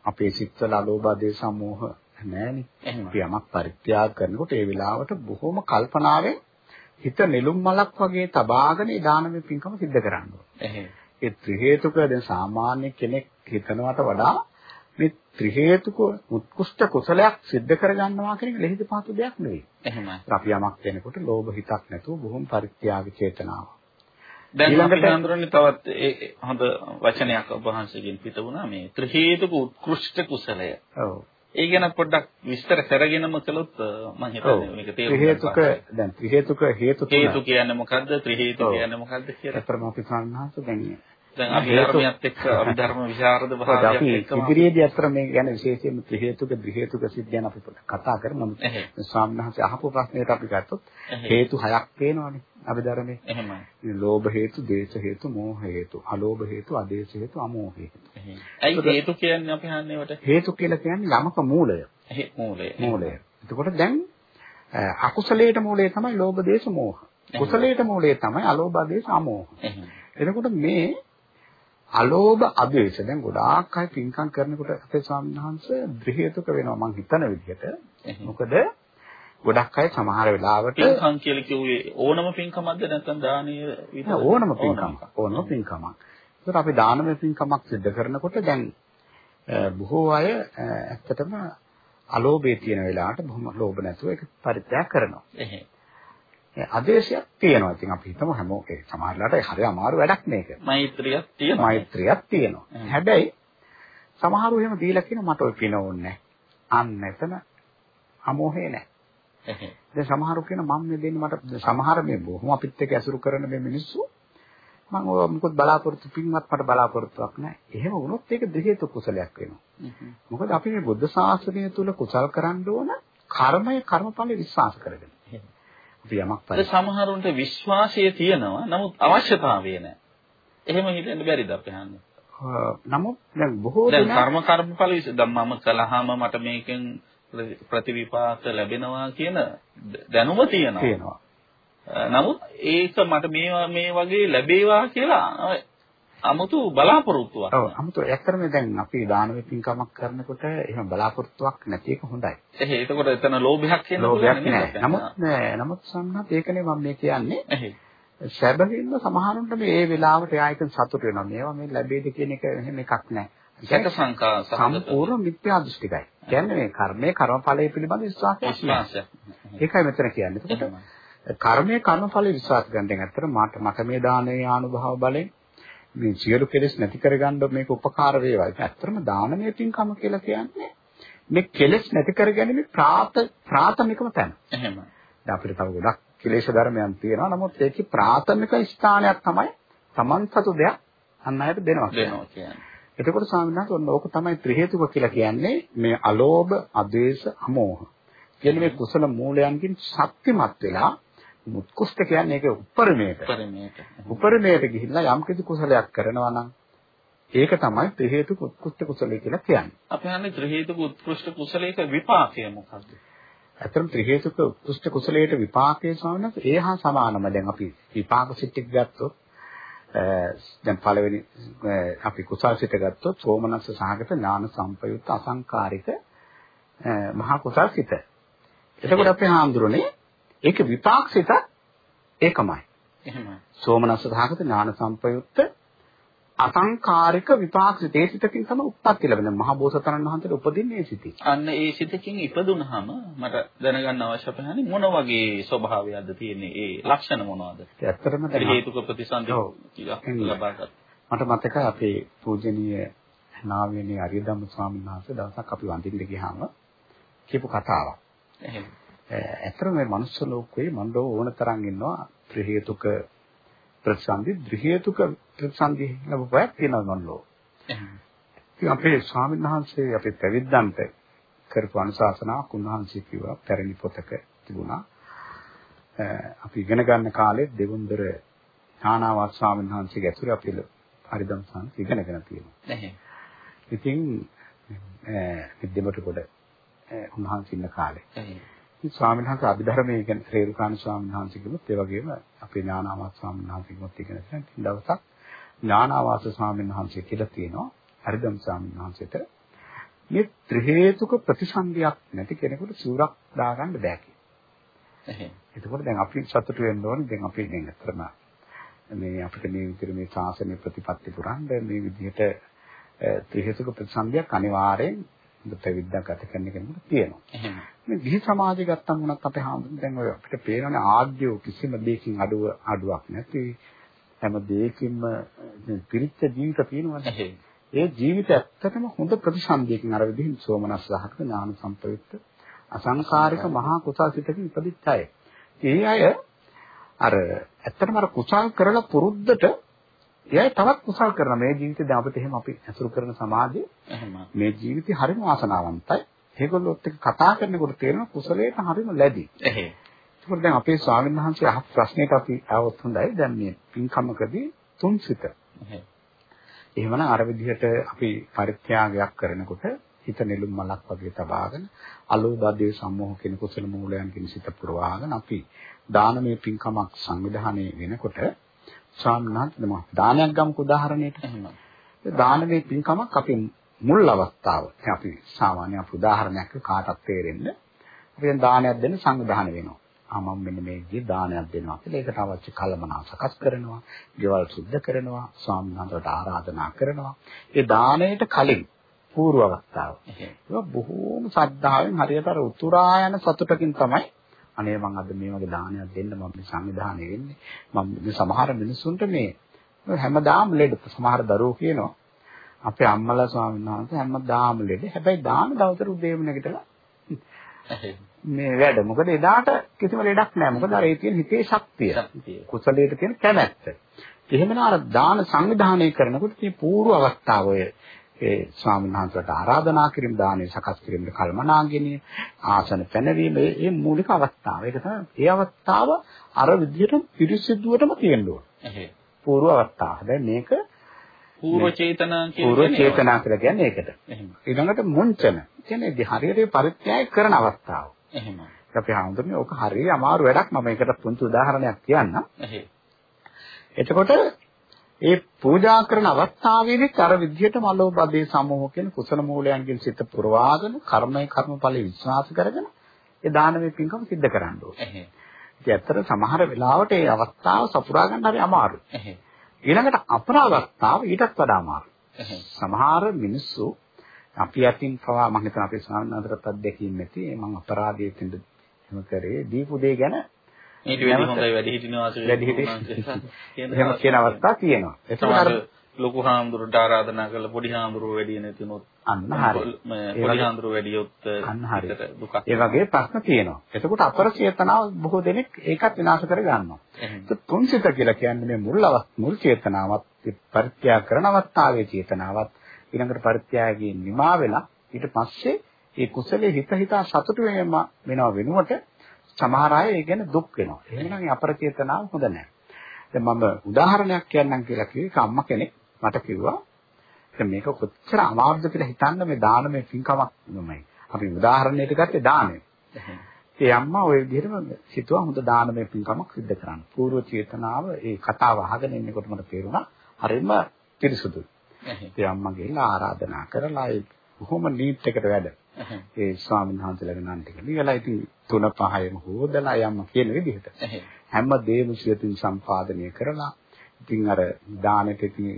අපේ සිත්වල අලෝභ දේශ මොහ නෑනේ. අපි යමක් පරිත්‍යාග කරනකොට ඒ වෙලාවට බොහොම කල්පනාවෙන් හිත නෙළුම් මලක් වගේ තබාගෙන ඒ දානමය පින්කම සිද්ධ කරන්න ඕනේ. ඒ ත්‍රි හේතුක දැන් සාමාන්‍ය කෙනෙක් හිතනවට වඩා මේ ත්‍රි හේතුක උත්කෘෂ්ඨ කුසලයක් සිද්ධ කරගන්නවා කියන එක ලෙහිද පහසු දෙයක් නෙවෙයි. එහෙමයි. අපි යමක් වෙනකොට ලෝභ හිතක් නැතුව බොහොම පරිත්‍යාග චේතනාව. දැන් අපි හඳුරන්නේ තවත් ඒ හොඳ වචනයක් ඔබ වහන්සේගෙන් පිට වුණා මේ ත්‍රි හේතුක උත්කෘෂ්ඨ කුසලය. ඔව්. ඒ ගැන පොඩ්ඩක් විස්තර කරගෙනම කළොත් මම හිතන්නේ මේක තේරුම් ත්‍රි හේතුක දැන් ත්‍රි හේතුක හේතු තුන. හේතු කියන්නේ මොකද්ද? ත්‍රි හේතු කියන්නේ මොකද්ද කියලා. අපි සාන්නාස දැන් අභිධර්මයත් එක්ක අභිධර්ම විශාරද භාවයක් අපි එක්කම ඉදිරියේදී අතර මේ ගැන විශේෂයෙන්ම ත්‍රි හේතුක ත්‍රි හේතුක සිද්ධ ගැන අපි කතා කරමු. එහෙ. ස්වාමීන් වහන්සේ අහපු ප්‍රශ්නයට අපි ගත්තොත්. හේතු හයක් පේනවනේ අභිධර්මයේ. එහෙමයි. ලෝභ හේතු, දේශ හේතු, මෝහ හේතු, අලෝභ හේතු, අදේශ හේතු, අමෝහ හේතු. ඇයි හේතු කියන්නේ අපි හන්නේ වට? හේතු කියලා කියන්නේ යමක මූලය. මූලය. මූලය. එතකොට දැන් අකුසලයට මූලය තමයි ලෝභ දේශ මෝහ. කුසලයට මූලය තමයි අලෝභ දේශ අමෝහ. එතකොට මේ අලෝභ අද්වේෂ දැන් ගොඩාක් අය පින්කම් කරනකොට අපේ ස්වාමීන් වහන්සේ දෘහේතුක වෙනවා මං හිතන විදිහට. මොකද ගොඩක් අය සමහර වෙලාවට පින්කම් කියලා කිව්වේ ඕනම පින්කමක්ද නැත්නම් දානීය විතරද? ඕනම පින්කමක් ඕනම පින්කමක්. ඒකට අපි දානමය පින්කමක් සිදු කරනකොට දැන් බොහෝ අය ඇත්තටම අලෝභයේ තියෙන වෙලාවට බොහොම ලෝභ නැතුව ඒක පරිත්‍යාග කරනවා. එහෙම. ඒ ආදේශයක් තියෙනවා. ඉතින් අපි හිතමු හැමෝම ඒ සමහරලාට හරි අමාරු වැඩක් මේක. මෛත්‍රියක් තියෙනවා. මෛත්‍රියක් තියෙනවා. හ්ම්. හැබැයි සමහරව එහෙම දීලා කියන මට ඔය පින ඕනේ. අන්න එතන අමෝහේ නැහැ. දැන් සමහරු කියන මම මේ දෙන්නේ මට සමහර මේ බොහොම අපිත් එක්ක ඇසුරු කරන මේ මිනිස්සු මම ඔය මොකද බලාපොරොත්තු පින්වත් මට බලාපොරොත්තුවක් නැහැ. එහෙම වුණොත් ඒක දෙහේතු කුසලයක් වෙනවා. මොකද අපි මේ බුද්ධ ශාසනය තුල කුසල් කරන්න ඕන කර්මය කර්මඵල විශ්වාස කරගෙන. අපි යමක් ඒ පරි. සමහරුන්ට විශ්වාසය තියෙනවා නමුත් අවශ්‍යතාවය නැහැ. එහෙම හිතෙන්න බැරිද අපි අහන්නේ? නමුත් දැන් බොහෝ දැන් දෙනා කර්ම කර්මඵල විස දැන් මම කළාම මට මේකෙන් ප්‍රති- ප්‍රතිවිපාක ලැබෙනවා කියන දැනුම තියෙනවා. තියෙනවා. නමුත් ඒක මට මේ මේ වගේ ලැබේවා කියලා 아무තු බලාපොරොත්තුවක්. ඔව් 아무තු ඇත්තටම දැන් අපි දානමය පින්කමක් කරනකොට එහෙම බලාපොරොත්තුවක් නැති එක හොඳයි. එහේ එතකොට එතන ලෝභයක් කියන ලෝභයක් නෑ. නමුත් නෑ නමුත් සම්හත් ඒකනේ මම මේ කියන්නේ. එහේ සැබවින්ම සමහරුන්ට මේ ඒ වෙලාවට ආයකන් සතුට වෙනවා. මේවා මේ ලැබෙයිද කියන එක එහෙම එකක් නැහැ. ගැට සංකා සම්පූර්ණ මිත්‍යා දෘෂ්ටිකයි. කියන්නේ මේ කර්මයේ කර්මඵලයේ පිළිබඳ විශ්වාසයක්. ඒකයි මෙතන කියන්නේ. එතකොට කර්මයේ කර්මඵල විශ්වාස ගන්න දැන් අතට මට මට මේ දානයේ ආනුභාව බලෙන් මේ සියලු කෙලෙස් නැති කරගන්න මේක උපකාර වේවා. ඒක ඇත්තටම දානමය පින්කම කියලා කියන්නේ මේ කෙලෙස් නැති කරගැනීමේ ප්‍රාත ප්‍රාථමිකම තැන. එහෙමයි. දැන් අපිට තව ගොඩක් ක්ලේශ ධර්මයන් තියෙනවා. නමුත් ඒකේ ප්‍රාථමික ස්ථානයක් තමයි Taman සතු දෙයක් අන් අයට දෙනවා කියන්නේ. දෙනවා කියන්නේ. එතකොට ස්වාමීන් වහන්සේ ඔන්න ඕක තමයි ත්‍රි හේතුක කියලා කියන්නේ මේ අලෝභ, අද්වේෂ, අමෝහ. කියන මේ කුසල මූලයන්ගෙන් ශක්තිමත් වෙලා මුත්කුෂ්ඨ කියන්නේ ඒක උපරිමයට. පරිමේත. උපරිමයට ගිහිල්ලා යම් කිසි කුසලයක් කරනවා නම් ඒක තමයි ත්‍රි හේතුක උත්කෘෂ්ඨ කුසලය කියලා කියන්නේ. අපි හන්නේ ත්‍රි හේතුක උත්කෘෂ්ඨ කුසලයක විපාකය මොකක්ද? ඇත්තටම ත්‍රි හේතුක උත්කෘෂ්ඨ කුසලයට විපාකයේ ස්වාමීන් ඒ හා සමානම දැන් අපි විපාක සිත් එක්ක ගත්තොත් දැන් පළවෙනි අපි කුසල් සිත ගත්තොත් සෝමනස්ස සහගත ඥාන සම්පයුක්ත අසංකාරික මහා කුසල් සිත. එතකොට අපි හාමුදුරනේ ඒක විපාක සිත ඒකමයි. එහෙමයි. සෝමනස්ස සහගත ඥාන සම්පයුක්ත අසංකාරික විපාක සිත. ඒ සිතකින් තමයි උත්පත්ති ලැබෙන්නේ. මහා බෝසතාණන් වහන්සේට උපදින්නේ ඒ සිතේ. අන්න ඒ සිතකින් ඉපදුනහම මට දැනගන්න අවශ්‍ය අපහන්නේ මොන වගේ ස්වභාවයක්ද තියෙන්නේ? ඒ ලක්ෂණ මොනවද? ඇත්තටම හේතුක ප්‍රතිසන්දි ඔව්. කියලා එන්න. ලබා ගන්න. මට මතකයි අපේ පූජනීය නාවියනේ අරියදම්ම ස්වාමීන් වහන්සේ දවසක් අපි වඳින්න ගියාම කියපු කතාවක්. එහෙම. ඇත්තටම මේ මනුස්ස ලෝකයේ මන්දෝ ඕන තරම් ඉන්නවා ත්‍රි හේතුක ප්‍රතිසන්දි ත්‍රි හේතුක ප්‍රතිසන්දි ලැබුවක් තියෙනවා. එහෙම. ඉතින් අපේ ස්වාමීන් වහන්සේ අපේ පැවිද්දන්ට කරපු අනුශාසනාවක් උන්වහන්සේ කිව්වා පැරණි පොතක තිබුණා. අපි ඉගෙන ගන්න කාලේ දෙවුන්දර ඥානාවත් ස්වාමීන් වහන්සේගේ ඇතුළේ අපි හරිදම් සංස් ඉගෙනගෙන තියෙනවා. ඉතින් ඈ දෙමට කොට උන්වහන්සේ ඉන්න කාලේ. ස්වාමීන් වහන්සේ අභිධර්මයේ ඉගෙන රේරුකාණ ස්වාමීන් වහන්සේ කිව්වොත් ඒ වගේම අපේ ඥානාවාස ස්වාමීන් වහන්සේ කිව්වොත් ඉගෙන ගන්න දවසක් ඥානාවාස ස්වාමීන් වහන්සේ කියලා තියෙනවා. හරිදම් ස්වාමීන් වහන්සේට. මේ ත්‍රි හේතුක ප්‍රතිසන්දියක් නැති කෙනෙකුට සිවුරක් දාගන්න බෑ කියලා. එතකොට දැන් අපි සතුටු වෙන්න ඕනේ. දැන් අපි දැන් අතරම මේ අපිට මේ විදිහට මේ ශාසනය ප්‍රතිපත්ති පුරන්න මේ විදිහට ත්‍රි හේතුක ප්‍රතිසන්දියක් අනිවාර්යෙන් ප්‍රවිද්දා ගත කරන කෙනෙකුට තියෙනවා. මේ ගිහි සමාජය ගත්තම වුණත් අපේ හාමුදුරුවෝ දැන් ඔය අපිට පේනනේ ආද්‍යෝ කිසිම දෙයකින් අඩුව අඩුවක් නැති හැම දෙයකින්ම පිරිච්ච ජීවිත. එහෙයි. ඒ ජීවිත ඇත්තටම හොඳ ප්‍රතිසන්දියකින් අර විදිහින් සෝමනස් සහගත ඥාන සම්ප්‍රයුක්ත අසංකාරික මහා කුසල් සිතකින් ඉපදිච්ච අය. ඒ අය අර ඇත්තටම අර කුසල් කරලා පුරුද්දට එයයි තවත් කුසල් කරන මේ ජීවිතේ දැන් අපිට එහෙම අපි ඇසුරු කරන සමාජයේ. මේ ජීවිතේ හරිම වාසනාවන්තයි. ඒගොල්ලොත් එක්ක කතා කරනකොට තේරෙන කුසලයට හරිම ලැබි. එහෙයි. ඒකෝට දැන් අපේ ස්වාමීන් වහන්සේ අහපු ප්‍රශ්නෙට අපි ආවොත් හොඳයි. දැන් මේ පින්කමකදී තුන්සිත. එහෙමනම් අර විදිහට අපි පරිත්‍යාගයක් කරනකොට හිත නෙළුම් මලක් වගේ තබාගෙන අලෝබදේ සම්මෝහ කියන කුසල මූලයන් කියන සිත පුරවාගෙන අපි දානමය පින්කමක් සංවිධානය වෙනකොට ස්වාමීන් වහන්සේ දානයක් ගමුක උදාහරණයට. එහෙම. දානමය පින්කමක් අපි මුල් අවස්ථාව. අපි සාමාන්‍ය අපි උදාහරණයක් කාටත් තේරෙන්න අපි දැන් දානයක් දෙන්න සංවිධානය වෙනවා. ආ මම මෙන්න මේ විදිහේ දානයක් දෙනවා කියලා ඒකට අවශ්‍ය කලමනා සකස් කරනවා, ගෙවල් සුද්ධ කරනවා, ස්වාමීන් වහන්සේට ආරාධනා කරනවා. ඒ දාණයට කලින් පූර්ව අවස්ථාව. ඒක බොහෝම ශ්‍රද්ධාවෙන් හරියට අර උතුරා යන සතුටකින් තමයි අනේ මං අද මේ වගේ දානයක් දෙන්න මම සංවිධානය වෙන්නේ. මම සමහර මිනිස්සුන්ට මේ හැමදාම ලෙඩ සමහර දරුවෝ කියනවා අපේ අම්මලා ස්වාමීන් වහන්සේ හැමදාම ලෙඩ. හැබැයි දාන දවසට උදේම නැගිටලා. මේ වැඩ. මොකද එදාට කිසිම ලෙඩක් නැහැ. මොකද අර ඒ තියෙන හිතේ ශක්තිය. ශක්තිය. කුසලයට තියෙන කැමැත්ත. එහෙමනම් අර දාන සංවිධානය කරනකොට මේ පූර්ව අවස්ථාව ඔය ඒ ස්වාමීන් වහන්සේට ආරාධනා කිරීම දානේ සකස් කිරීම කල්මනාගිනිය ආසන පැනවීම මේ මූලික අවස්ථාව. ඒක තමයි ඒ අවස්ථාව අර විදිහට පිරිසිදුවටම තියෙන්න ඕන. එහෙයි. පූර්ව අවස්ථාව. දැන් මේක පූර්ව චේතනා පූර්ව කියන්නේ චේතනා කියලා කියන්නේ ඒකට. එහෙම. ඊළඟට මුංචන. කියන්නේ හරියට පරිත්‍යාග කරන අවස්ථාව. එහෙම. අපි හඳුන්නේ ඕක හරිය අමාරු වැඩක් මම ඒකට පුංචි උදාහරණයක් කියන්නම්. එහෙයි. එතකොට ඒ පූජා කරන අවස්ථාවේදී අර විද්‍යට මලෝබදේ සමෝහ කියන කුසල මූලයන්ගෙන් සිත පුරවාගෙන කර්මය කර්මඵල විශ්වාස කරගෙන ඒ දානමය පින්කම සිද්ධ කරන්න ඕනේ. ඇත්තට සමහර වෙලාවට ඒ අවස්ථාව සපුරා ගන්න හරි අමාරුයි. ඊළඟට අපරාවස්ථාව ඊටත් වඩා අමාරුයි. සමහර මිනිස්සු අපි අතින් පවා මම හිතන අපේ ස්වාමීන් වහන්සේට අත්දැකීම් නැති මම අපරාධයේ තින්ද එහෙම කරේ දීපු දේ ගැන ඊට වැඩි හොඳයි වැඩි හිටින වාසය වැඩි හිටි එහෙම කියන අවස්ථා තියෙනවා. ඒක අර ලොකු හාමුදුරන්ට ආරාධනා කරලා පොඩි හාමුදුරුවෝ වැඩි නැතිනොත් අන්න හරි. පොඩි හාමුදුරුවෝ වැඩියොත්. හිතට දුකක්. ඒ වගේ ප්‍රශ්න තියෙනවා. එතකොට අපර චේතනාව බොහෝ දෙනෙක් ඒකත් විනාශ කර ගන්නවා. ඒක තුන්සිත කියලා කියන්නේ මේ මුල් අවස් මුල් චේතනාවත් පරිත්‍යාග කරන අවස්ථාවේ චේතනාවත් ඊළඟට පරිත්‍යාගයෙන් නිමා වෙලා ඊට පස්සේ ඒ කුසලයේ හිත හිතා සතුටු වෙනව වෙනුවට සමහර අය ඒ ගැන දුක් වෙනවා. එහෙනම් අපරචේතනාව හොඳ නැහැ. දැන් මම උදාහරණයක් කියන්නම් කියලා කිව්වේ අම්මා කෙනෙක් මට කිව්වා දැන් මේක කොච්චර අමාරුද කියලා හිතන්න මේ දානමය පින්කමක් නෙමෙයි. අපි උදාහරණයකට ගත්තේ දානය. ඒ අම්මා ওই විදිහටම හිතුවා හොඳ දානමය පින්කමක් සිද්ධ කරන්න. පූර්ව චේතනාව ඒ කතාව අහගෙන ඉන්නකොට මට තේරුණා හරිම පිරිසුදුයි. ඒ අම්මා ගිහිල්ලා ආරාධනා කරලා ඒ බොහොම නීට් එකට වැඩ. *laughs* ඒ ස්වාමීන් වහන්සේලාගේ නම් ටික ලියලා ඉතින් තුන පහේම හොදලා ඒ අම්මා කියන විදිහට. හැම දේම සියතින් සම්පාදනය කරලා ඉතින් අර දානෙට ඉතින්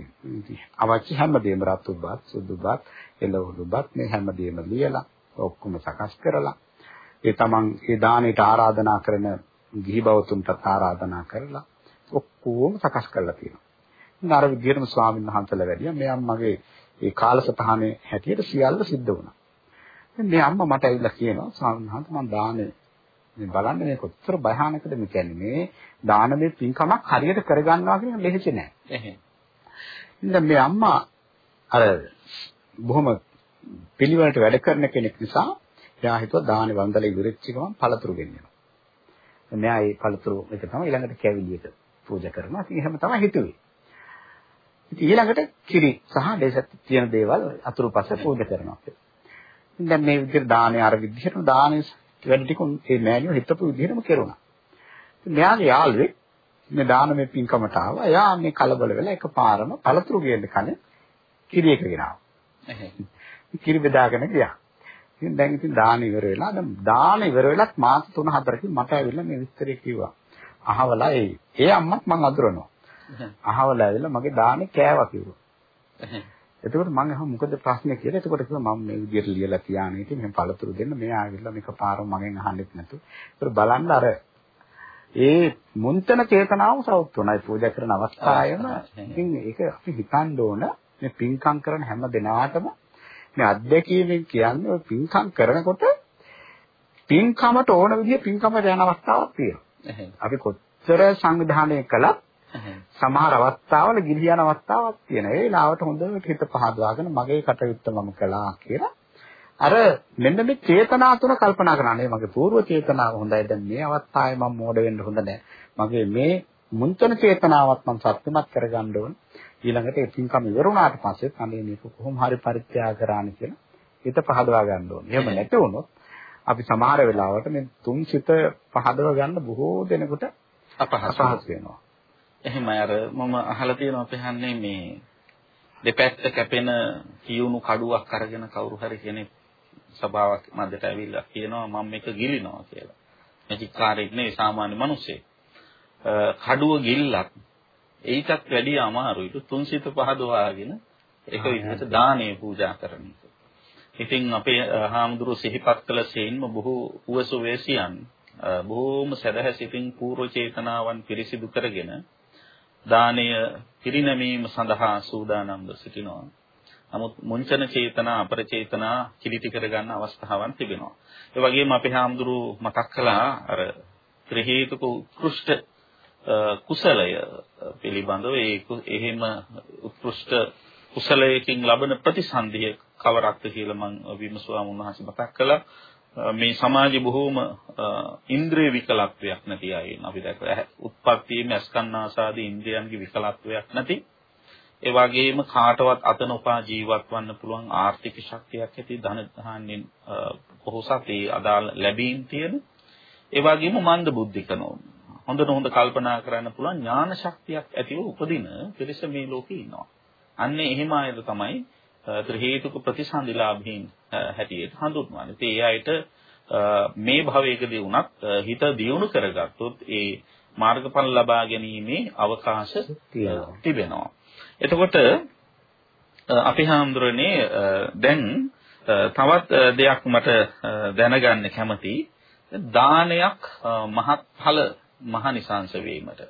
අවශ්‍ය හැම දේම රතුබත් සුදුබත් එළවලුබත් මේ හැම දේම ලියලා ඔක්කොම සකස් කරලා ඒ තමන් ඒ දානෙට ආරාධනා කරන ගිහි බවතුන්ට ආරාධනා කරලා ඔක්කොම සකස් කරලා තියෙනවා. ඉතින් අර විදිහටම ස්වාමීන් වහන්සේලා වැඩියා මේ අම්මගේ ඒ කාලසටහනේ හැටියට සියල්ල සිද්ධ වුණා. මේ අම්මා මට ඇවිල්ලා කියනවා ස්වාමීන් වහන්සේ මම දානේ මේ බලන්න මේ කොච්චර භයානකද මේ කියන්නේ මේ දානමය පින්කමක් හරියට කරගන්නවා කියන ලෙහෙසි නෑ. එහෙම. ඉතින් මේ අම්මා අර බොහොම පිළිවෙලට වැඩ කරන කෙනෙක් නිසා එයා හිතුවා දානේ වන්දලා ඉවරෙච්ච ගමන් පළතුරු ගෙනියනවා. මෙයා ඒ පළතුරු එක තමයි ඊළඟට කැවිලියට පූජා කරනවා. ඉතින් එහෙම තමයි හිතුවේ. ඉතින් ඊළඟට කිරි සහ දේශත් තියෙන දේවල් අතුරුපස පූජා කරනවා. දැන් මේ විදිහට දානේ අර විදිහටම දානේ වැඩ ටික මේ මෑණියෝ හිතපු විදිහටම කෙරුණා. මෙයාගේ යාළුවෙක් මේ දානමය පින්කමට ආවා. එයා මේ කලබල වෙලා එකපාරම පළතුරු ගේන්න කන කිරි එක ගෙනාවා. කිරි බෙදාගෙන ගියා. ඉතින් දැන් ඉතින් දාන ඉවර වෙලා දැන් දාන ඉවර වෙලත් මාස 3-4කින් මට ඇවිල්ලා මේ විස්තරය කිව්වා. අහවලා ඒ ඒ අම්මත් මං අඳුරනවා. අහවලා ඇවිල්ලා මගේ දානේ කෑවා කිව්වා. එතකොට මං අහුව මොකද ප්‍රශ්නේ කියලා. එතකොට කිව්වා මම මේ විදියට ලියලා තියානේ ඉතින් මම පළතුරු දෙන්න මෙයා ඇවිල්ලා මේක පාරම මගෙන් අහන්නෙත් නැතු. ඒතර බලන්න අර ඒ මුන්තන චේතනාව සෞත් වුණයි පූජා කරන අවස්ථාවේම ඉතින් ඒක අපි හිතන්න ඕන මේ පින්කම් කරන හැම දිනාටම මේ අධ්‍යක්ීමෙන් කියන්නේ ඔය පින්කම් කරනකොට පින්කමට ඕන විදිහ පින්කමට යන අවස්ථාවක් තියෙනවා. අපි කොච්චර සංවිධානය කළත් සමහර අවස්ථාවල ගිලියන අවස්ථාවක් තියෙනවා. ඒ වෙලාවට හොඳට හිත පහදවාගෙන මගේ කටයුත්ත මම කළා කියලා අර මෙන්න මේ චේතනා තුන කල්පනා කරන්නේ මගේ పూర్ව චේතනාව හොඳයි දැන් මේ අවස්ථාවේ මම මෝඩ වෙන්න හොඳ නැහැ මගේ මේ මුන්තන චේතනාවත් මම සත්‍යමත් කරගන්න ඕන ඊළඟට ඒ පින්කම ඉවරුණාට පස්සේ අනේ මේක කොහොම හරි පරිත්‍යාග කරාන කියලා හිත පහදවා ගන්න ඕනේ. එහෙම නැති වුණොත් අපි සමහර වෙලාවට මේ තුන් සිත පහදව ගන්න බොහෝ දෙනෙකුට අපහසු වෙනවා. එහෙමයි අර මම අහලා තියෙනවා අපහන්නේ මේ දෙපැත්ත කැපෙන කියුණු කඩුවක් අරගෙන කවුරු හරි කෙනෙක් සභාවක් මැදට ඇවිල්ලා කියනවා මම මේක ගිලිනවා කියලා. මැජික් කාර්යයක් නෙවෙයි සාමාන්‍ය මිනිස්සෙක්. කඩුව ගිල්ලත් ඊටත් වැඩිය අමාරුයි. තුන්සිත පහදවාගෙන ඒක විදිහට දානේ පූජා කරන එක. ඉතින් අපේ හාමුදුරු සිහිපත් කළ සේන්ම බොහෝ උවසු වේසියන් බොහෝම සදහැසිතින් පූර්ව චේතනාවන් පිරිසිදු කරගෙන දානය පිරිනැමීම සඳහා සූදානම්ව සිටිනවා. නමුත් මුංචන චේතනා අපර චේතනා කිලිටි කරගන්න අවස්ථාවක් තිබෙනවා. ඒ වගේම අපේ හාමුදුරු මතක් කළා අර ත්‍රි හේතුක උත්කෘෂ්ඨ කුසලය පිළිබඳව ඒ එහෙම උත්කෘෂ්ඨ කුසලයකින් ලබන ප්‍රතිසන්දිය කවරක්ද කියලා මම විමසුවා මුන්වහන්සේ මතක් කළා. මේ සමාජයේ බොහෝම ඉන්ද්‍රිය විකලත්වයක් නැති අය අපි දැක්කා. උත්පත්තියේ අස්කන්නාසාදී ඉන්ද්‍රියන්ගේ විකලත්වයක් නැති ඒ වගේම කාටවත් අත නොපා ජීවත් වන්න පුළුවන් ආර්ථික ශක්තියක් ඇති ධන ධාන්‍යෙන් පොහොසත් ඒ අදාළ ලැබීම් තියෙන ඒ වගේම මන්ද බුද්ධිකනෝ හොඳට හොඳ කල්පනා කරන්න පුළුවන් ඥාන ශක්තියක් ඇතිව උපදින පිරිස මේ ලෝකේ ඉන්නවා. අන්නේ එහෙම අයද තමයි ත්‍රි හේතුක ප්‍රතිසන්දිලාභීන් හැටියට හඳුන්වන්නේ. ඉතින් ඒ අයට මේ භවයකදී වුණත් හිත දියුණු කරගත්තොත් ඒ මාර්ගඵල ලබා ගැනීමේ අවකාශ තිබෙනවා. එතකොට අපි හාමුදුරනේ දැන් තවත් දෙයක් මට දැනගන්න කැමති දානයක් මහත්ඵල මහනිසංස වීමට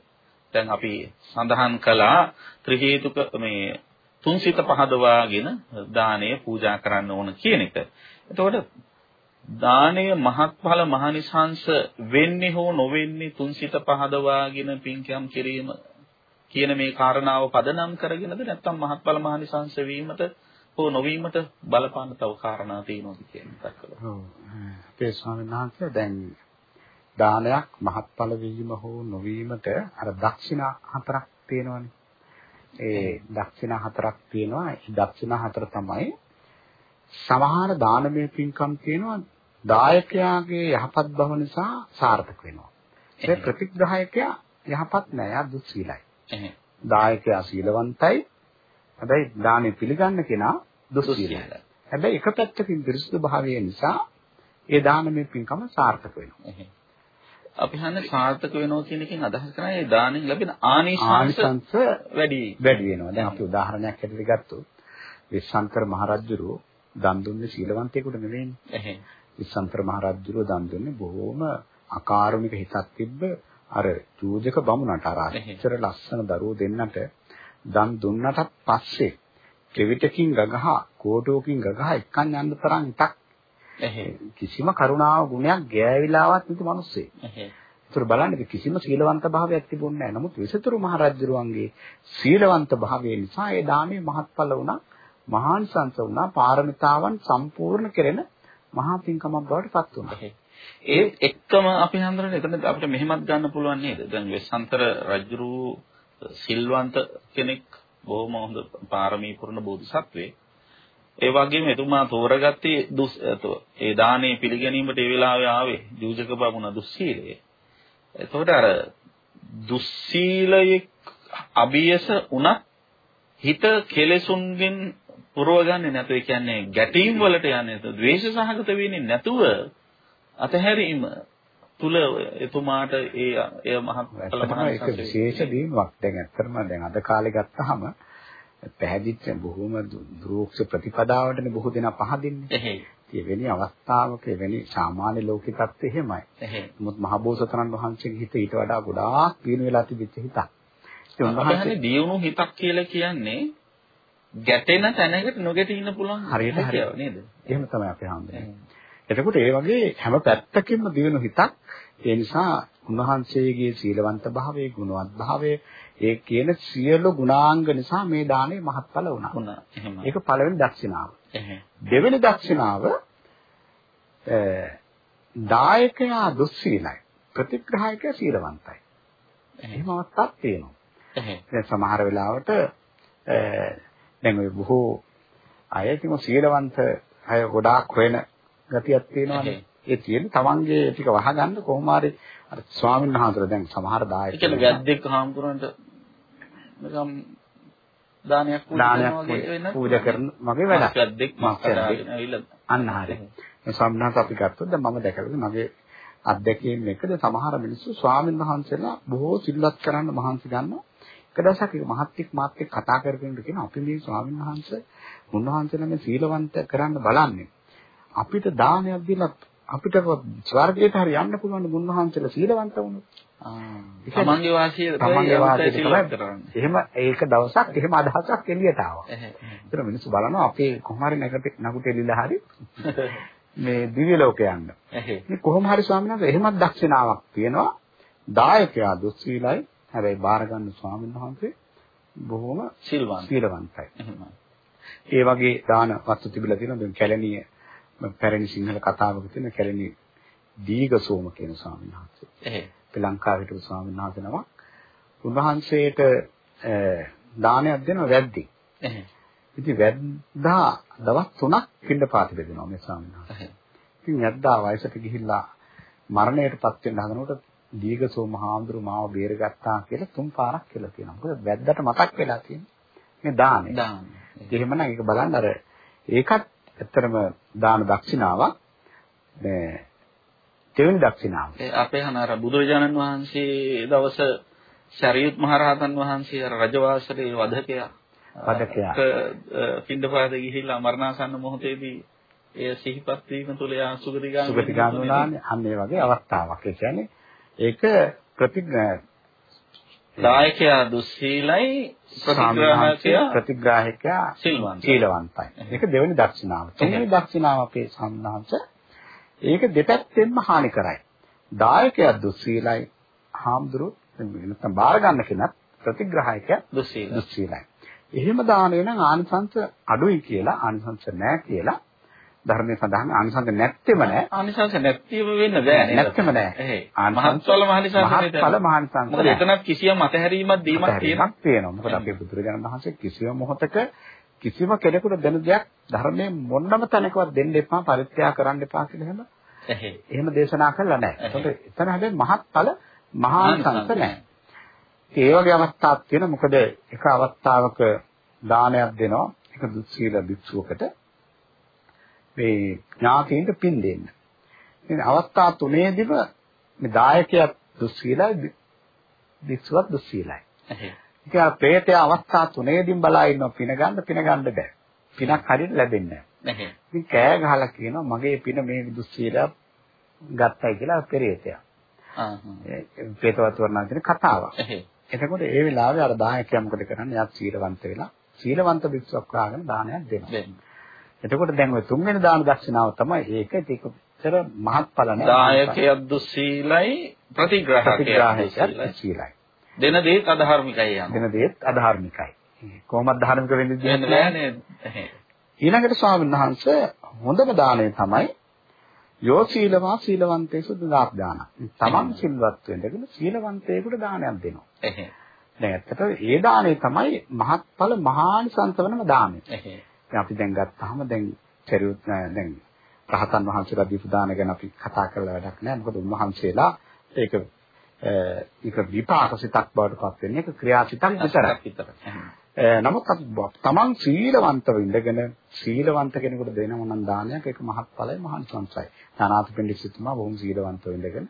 දැන් අපි සඳහන් කළා ත්‍රි හේතුක මේ තුන්සිත පහදවාගෙන දානය පූජා කරන්න ඕන කියන එක. එතකොට දානය මහත්ඵල මහනිසංස වෙන්නේ හෝ නොවෙන්නේ තුන්සිත පහදවාගෙන පින්කම් කිරීම කියන මේ කාරණාව පදනම් කරගෙනද නැත්නම් මහත්ඵල මහනිසංස වීමට හෝ නොවීමට බලපාන තව කාරණා තියෙනවද කියන එකක් කළා. ඔව්. අපේ ස්වාමීන් වහන්සේ දැන් දානයක් මහත්ඵල වීම හෝ නොවීමට අර දක්ෂිනා හතරක් තියෙනවනේ. ඒ දක්ෂිනා හතරක් තියෙනවා. ඒ දක්ෂිනා හතර තමයි සමහර දානමය පින්කම් තියෙනවා දායකයාගේ යහපත් බව නිසා සාර්ථක වෙනවා. ඒ ප්‍රතිග්‍රහයකයා යහපත් නෑ. යා දුස්සීලයි. දායකයා සීලවන්තයි. හැබැයි දානෙ පිළිගන්න කෙනා දුස්සීලයි. හැබැයි එක පැත්තකින් පිරිසුදු භාවය නිසා ඒ දානමය පින්කම සාර්ථක වෙනවා. අපි හන්නේ සාර්ථක වෙනවා කියන එකෙන් අදහස් කරන්නේ දානෙන් ලැබෙන ආනිසංස වැඩි වැඩි වෙනවා. දැන් අපි උදාහරණයක් හැටියට ගත්තොත් විශ්වංකර මහරජුරෝ දන් දුන්නේ සීලවන්තයෙකුට නෙවෙයිනේ. විශ්වංකර මහරජුරෝ දන් දුන්නේ බොහෝම අකාරුණික හිතක් තිබ්බ අර චූජක බමුණට අර අච්චර ලස්සන දරුවෝ දෙන්නට දන් දුන්නට පස්සේ කෙවිතකින් ගගහ කෝටුවකින් ගගහ එක්කන් යන්න තරම් ඉතක් කිසිම කරුණාව ගුණයක් ගෑවිලාවත් නැති මිනිස්සේ. ඒතර බලන්න කිසිම සීලවන්ත භාවයක් තිබුණේ නැහැ. නමුත් විසතුරු මහරජුරුවන්ගේ සීලවන්ත භාවය නිසා ඒ දාමේ මහත්ඵල වුණා, මහානිසංස වුණා, පාරමිතාවන් සම්පූර්ණ කෙරෙන මහා පින්කමක් බවට පත් වුණා. ඒ එක්කම අපි හඳුනන එතන අපිට මෙහෙමත් ගන්න පුළුවන් නේද? දැන් වෙස්සන්තර රජුරු සිල්වන්ත කෙනෙක් බොහොම හොඳ පාරමී පුරන බෝධිසත්වෙක්. ඒ වගේම එතුමා තෝරගත්තේ දුස් ඒ දානේ පිළිගැනීමට ඒ වෙලාවේ ආවේ ජූජක බමුණ දුස්සීලය. එතකොට අර දුස්සීලයේ අභියස උනත් හිත කෙලෙසුන්ගෙන් පුරවගන්නේ නැතුව ඒ කියන්නේ ගැටීම් වලට යන්නේ නැතුව ද්වේෂ සහගත වෙන්නේ නැතුව අතහැරීම තුල එතුමාට ඒ එය මහත්ඵල මහත් විශේෂ දීමක් දැන් ඇත්තටම දැන් අද කාලේ ගත්තාම පැහැදිච්ච බොහොම දුරෝක්ෂ ප්‍රතිපදාවටනේ බොහෝ දෙනා පහදින්නේ. එවැනි අවස්ථාවක එවැනි සාමාන්‍ය ලෝකික තත්ත්වෙ එහෙමයි. එහෙම. නමුත් මහබෝසතනන් වහන්සේගේ හිත ඊට වඩා ගොඩාක් දිනු වෙලා තිබිච්ච හිතක්. ඉතින් උන්වහන්සේ දියුණු හිතක් කියලා කියන්නේ ගැටෙන තැනකට නොගැටී ඉන්න පුළුවන් හරියට හැකියාව නේද? එහෙම තමයි අපි හම්බෙන්නේ. එතකොට ඒ වගේ හැම පැත්තකින්ම දිනු හිතක් ඒ නිසා උන්වහන්සේගේ සීලවන්ත භාවයේ ගුණවත් භාවයේ ඒ කියන සියලු ගුණාංග නිසා මේ දාණය මහත්ඵල වුණා. වුණා. එහෙම. ඒක පළවෙනි දක්ෂිනාව. එහෙම. දෙවෙනි දක්ෂිනාව දායකයා දුස්සීලයි. ප්‍රතිග්‍රාහකයා සීලවන්තයි. එහෙම අවස්ථාවක් තියෙනවා. එහෙම. දැන් සමහර වෙලාවට දැන් ඔය බොහෝ අය ඉතින් සීලවන්ත අය ගොඩාක් හොයන ගතියක් තියෙනවානේ. ඒ තියෙන තමන්ගේ ටික වහගන්න කොහොම හරි අර ස්වාමීන් වහන්සේලා දැන් සමහර ඒ දායක කියන්නේ වැද්දෙක් හාමුදුරන්ට නිකම් දානයක් පූජා කරන මගේ වැඩක්. වැද්දෙක්. කඩාගෙන ඇවිල්ලා අන්න හරි. මේ වහන්සේ අපි ගත්තොත් දැන් මම දැකලා මගේ අත්දැකීම් එක දැන් සමහර මිනිස්සු ස්වාමීන් වහන්සේලා බොහෝ සිල්වත් කරන්න මහන්සි ගන්නවා. එක දවසක් එක මහත්ෙක් මාත් එක්ක කතා කරගෙන කියන අපි මේ ස්වාමීන් වහන්සේ උන්වහන්සේලා මේ සීලවන්ත කරන්න බලන්නේ. අපිට දානයක් දීලා අපිට ස්වර්ගයට හරි යන්න පුළුවන් උන්වහන්සේලා සීලවන්ත වුණොත්. තමන්ගේ වාසිය තමන්ගේ වාසිය තමයි. එහෙම ඒක දවසක් එහෙම අදහසක් එළියට ආවා. ඒතර මිනිස්සු බලනවා අපේ කොහොම හරි නගුට එළිලා හරි මේ දිව්‍ය ලෝකේ යන්න. මේ කොහොම හරි ස්වාමීන් වහන්සේ එහෙමත් දක්ෂිනාවක් තියෙනවා. දායකයා දුස්සීලයි. හැබැයි බාර ගන්න ස්වාමීන් වහන්සේ බොහොම සිල්වන්ත. සීලවන්තයි. ඒ වගේ දාන වස්තු තිබිලා තියෙනවා. දැන් කැලණිය පැරණි සිංහල කතාවක තියෙන කැලණි දීඝසෝම කියන ස්වාමීන් වහන්සේ. එහෙම. ශ්‍රී ලංකාවේ හිටපු ස්වාමීන් වහන්සේ නමක්. උන්වහන්සේට දානයක් දෙනවා වැද්දි. එහෙම. ඉතින් වැද්දා දවස් 3ක් පින්ඩ පාති බෙදෙනවා මේ ස්වාමීන් වහන්සේ. ඉතින් වැද්දා වයසට ගිහිල්ලා මරණයටපත් වෙන්න හදනකොට දීඝසෝම හාමුදුරු මාව බේරගත්තා කියලා තුන් පාරක් කියලා තියෙනවා. මොකද වැද්දට මතක් වෙලා තියෙන්නේ මේ දානේ. දාන. එහෙමනම් ඒක බලන්න අර ඒකත් ඇත්තරම දාන දක්ෂිනාවක්. මේ දෙවෙනි දක්ෂිනාව. ඒ අපේ හනාර බුදුරජාණන් වහන්සේ දවස ශරීයුත් මහරහතන් වහන්සේ අර රජවාසලේ වදකයා වදකයා. පින්දපාත ගිහිල්ලා මරණාසන්න මොහොතේදී එය සිහිපත් වීම තුළ යා සුගතිගාමී සුගතිගාමී ඒ වගේ අවස්ථාවක්. ඒ කියන්නේ ඒක ප්‍රතිග්‍රහ දායකයා දුස්සීලයි ප්‍රතිග්‍රාහකයා ප්‍රතිග්‍රාහකයා සිල්වන්තයි. සීලවන්තයි. ඒක දෙවෙනි දක්ෂිනාව. තුන්වෙනි දක්ෂිනාව අපේ සම්මාංශ ඒක දෙපැත්තෙන්ම හානි කරයි. දායකයා දුස්සීලයි, හාමුදුරු නැත්නම් බාර ගන්න කෙනත් ප්‍රතිග්‍රාහකයා දුස්සීල. දුස්සීලයි. එහෙම දානේ නම් ආනිසංස අඩුයි කියලා ආනිසංස නැහැ කියලා ධර්මයේ සඳහන් ආනිසංස නැත්තේම නැහැ. ආනිසංස නැතිව වෙන්න බෑ? නැත්තේම. ආනිසංස- මහත්ඵල මහනිසංස මහත්ඵල මහානිසංස මොකද නැහැ. එතනත් කිසියම් අතහැරීමක් දීමක් තියෙනවා. තියෙනවා. මොකද අපේ බුදුරජාණන් වහන්සේ කිසිම මොහොතක කිසිම කෙනෙකුට දෙන දෙයක් ධර්මයේ මොන්නම තැනකවත් දෙන්න එපා පරිත්‍යාග කරන්න එපා කියලා එහේ. එහෙම දේශනා කළා. එහේ. ඒකට එතන හැබැයි මහත්ඵල මහානිසංස නැහැ. ඒ වගේ අවස්ථාවක් තියෙනවා. මොකද එක අවස්ථාවක දානයක් දෙනවා. එක දුස්සීල භික්ෂුවකට මේ ඥාතීන්ට පින් දෙන්න. ඉතින් අවස්ථා තුනේදීම මේ දායකයා දුස්සීලයි භික්ෂුවක් දුස්සීලයි. ආ ප්‍රේතය අවස්ථා තුනේදීම බලා ඉන්නවා පින ගන්න පින ගන්න බෑ. පිනක් හරියට ලැබෙන්නේ නැහැ. ඉතින් කෑ ගහලා කියනවා මගේ පින මේ දුස්සීලා ගත්තයි කියලා ප්‍රේතයා. ආ හා. ප්‍රේතවත් වර්ණන කියන කතාවක්. එතකොට ඒ වෙලාවේ අර දායකයා මොකද කරන්නේ? එයා සීලවන්ත වෙලා සීලවන්ත භික්ෂුවක් හොයාගෙන දානයක් දෙනවා. එතකොට දැන් ওই තුන්වෙනි දාන දක්ෂිනාව තමයි ඒක ඒකතර මහත්ඵල නැහැ. දායකයක් දුස්සීලයි ප්‍රතිග්‍රාහකයක් ප්‍රතිග්‍රාහකයක්. සීලයි. දෙන දේත් අධර්මිකයි යනවා. දෙන දේත් අධාර්මිකයි. කොහොමද ධාර්මික වෙන්නේ වෙන්න බෑ නේද? ඊළඟට ස්වාමීන් වහන්සේ හොඳම දාණය තමයි යෝ සීලවා සීලවන්තේසු දාප දාන. තමන් සිල්වත් වෙන්නගෙන සීලවන්තයෙකුට දානයක් දෙනවා. එහේ. දැන් ඇත්තට ඒ දාණය තමයි මහත්ඵල මහානිසංස වෙනම දාණය. එහේ. දැන් අපි දැන් ගත්තාම දැන් චරිත දැන් රහතන් වහන්සේලා දීපු දාන ගැන අපි කතා කරලා වැඩක් නැහැ. මොකද උන්වහන්සේලා ඒක ඒක විපාක සිතක් බවට පත් වෙන්නේ ඒක ක්‍රියාසිතක් විතරයි. නමුත් අපි තමන් සීලවන්තව ඉඳගෙන සීලවන්ත කෙනෙකුට දෙනව නම් දානයක් ඒක මහත්ඵලයි මහානිසංසයි. නානාථපිණ්ඩික සිතුමා බොහොම සීලවන්තව ඉඳගෙන